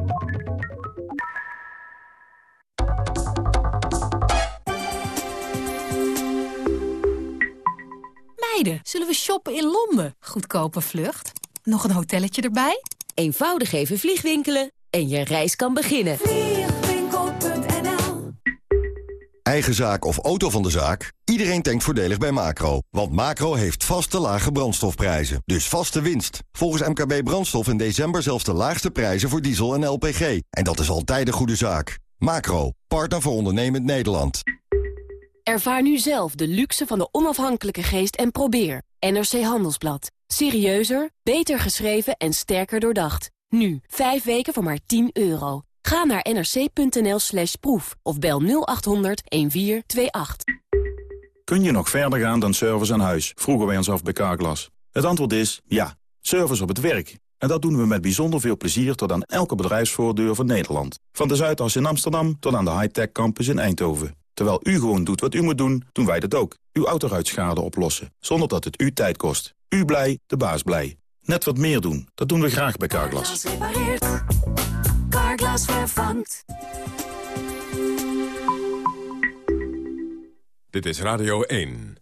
Zullen we shoppen in Londen? Goedkope vlucht. Nog een hotelletje erbij? Eenvoudig even vliegwinkelen en je reis kan beginnen. Vliegwinkel.nl Eigen zaak of auto van de zaak? Iedereen denkt voordelig bij Macro. Want Macro heeft vaste lage brandstofprijzen. Dus vaste winst. Volgens MKB Brandstof in december zelfs de laagste prijzen voor diesel en LPG. En dat is altijd een goede zaak. Macro, partner voor ondernemend Nederland. Ervaar nu zelf de luxe van de onafhankelijke geest en probeer. NRC Handelsblad. Serieuzer, beter geschreven en sterker doordacht. Nu, 5 weken voor maar 10 euro. Ga naar nrc.nl slash proef of bel 0800 1428. Kun je nog verder gaan dan service aan huis? Vroegen wij ons af bij Carglass. Het antwoord is ja. Service op het werk. En dat doen we met bijzonder veel plezier tot aan elke bedrijfsvoordeur van Nederland. Van de Zuidas in Amsterdam tot aan de high-tech campus in Eindhoven. Terwijl u gewoon doet wat u moet doen, doen wij dat ook. Uw autoruitschade oplossen, zonder dat het u tijd kost. U blij, de baas blij. Net wat meer doen, dat doen we graag bij Carglass. Carglass repareert. Carglass vervangt. Dit is Radio 1.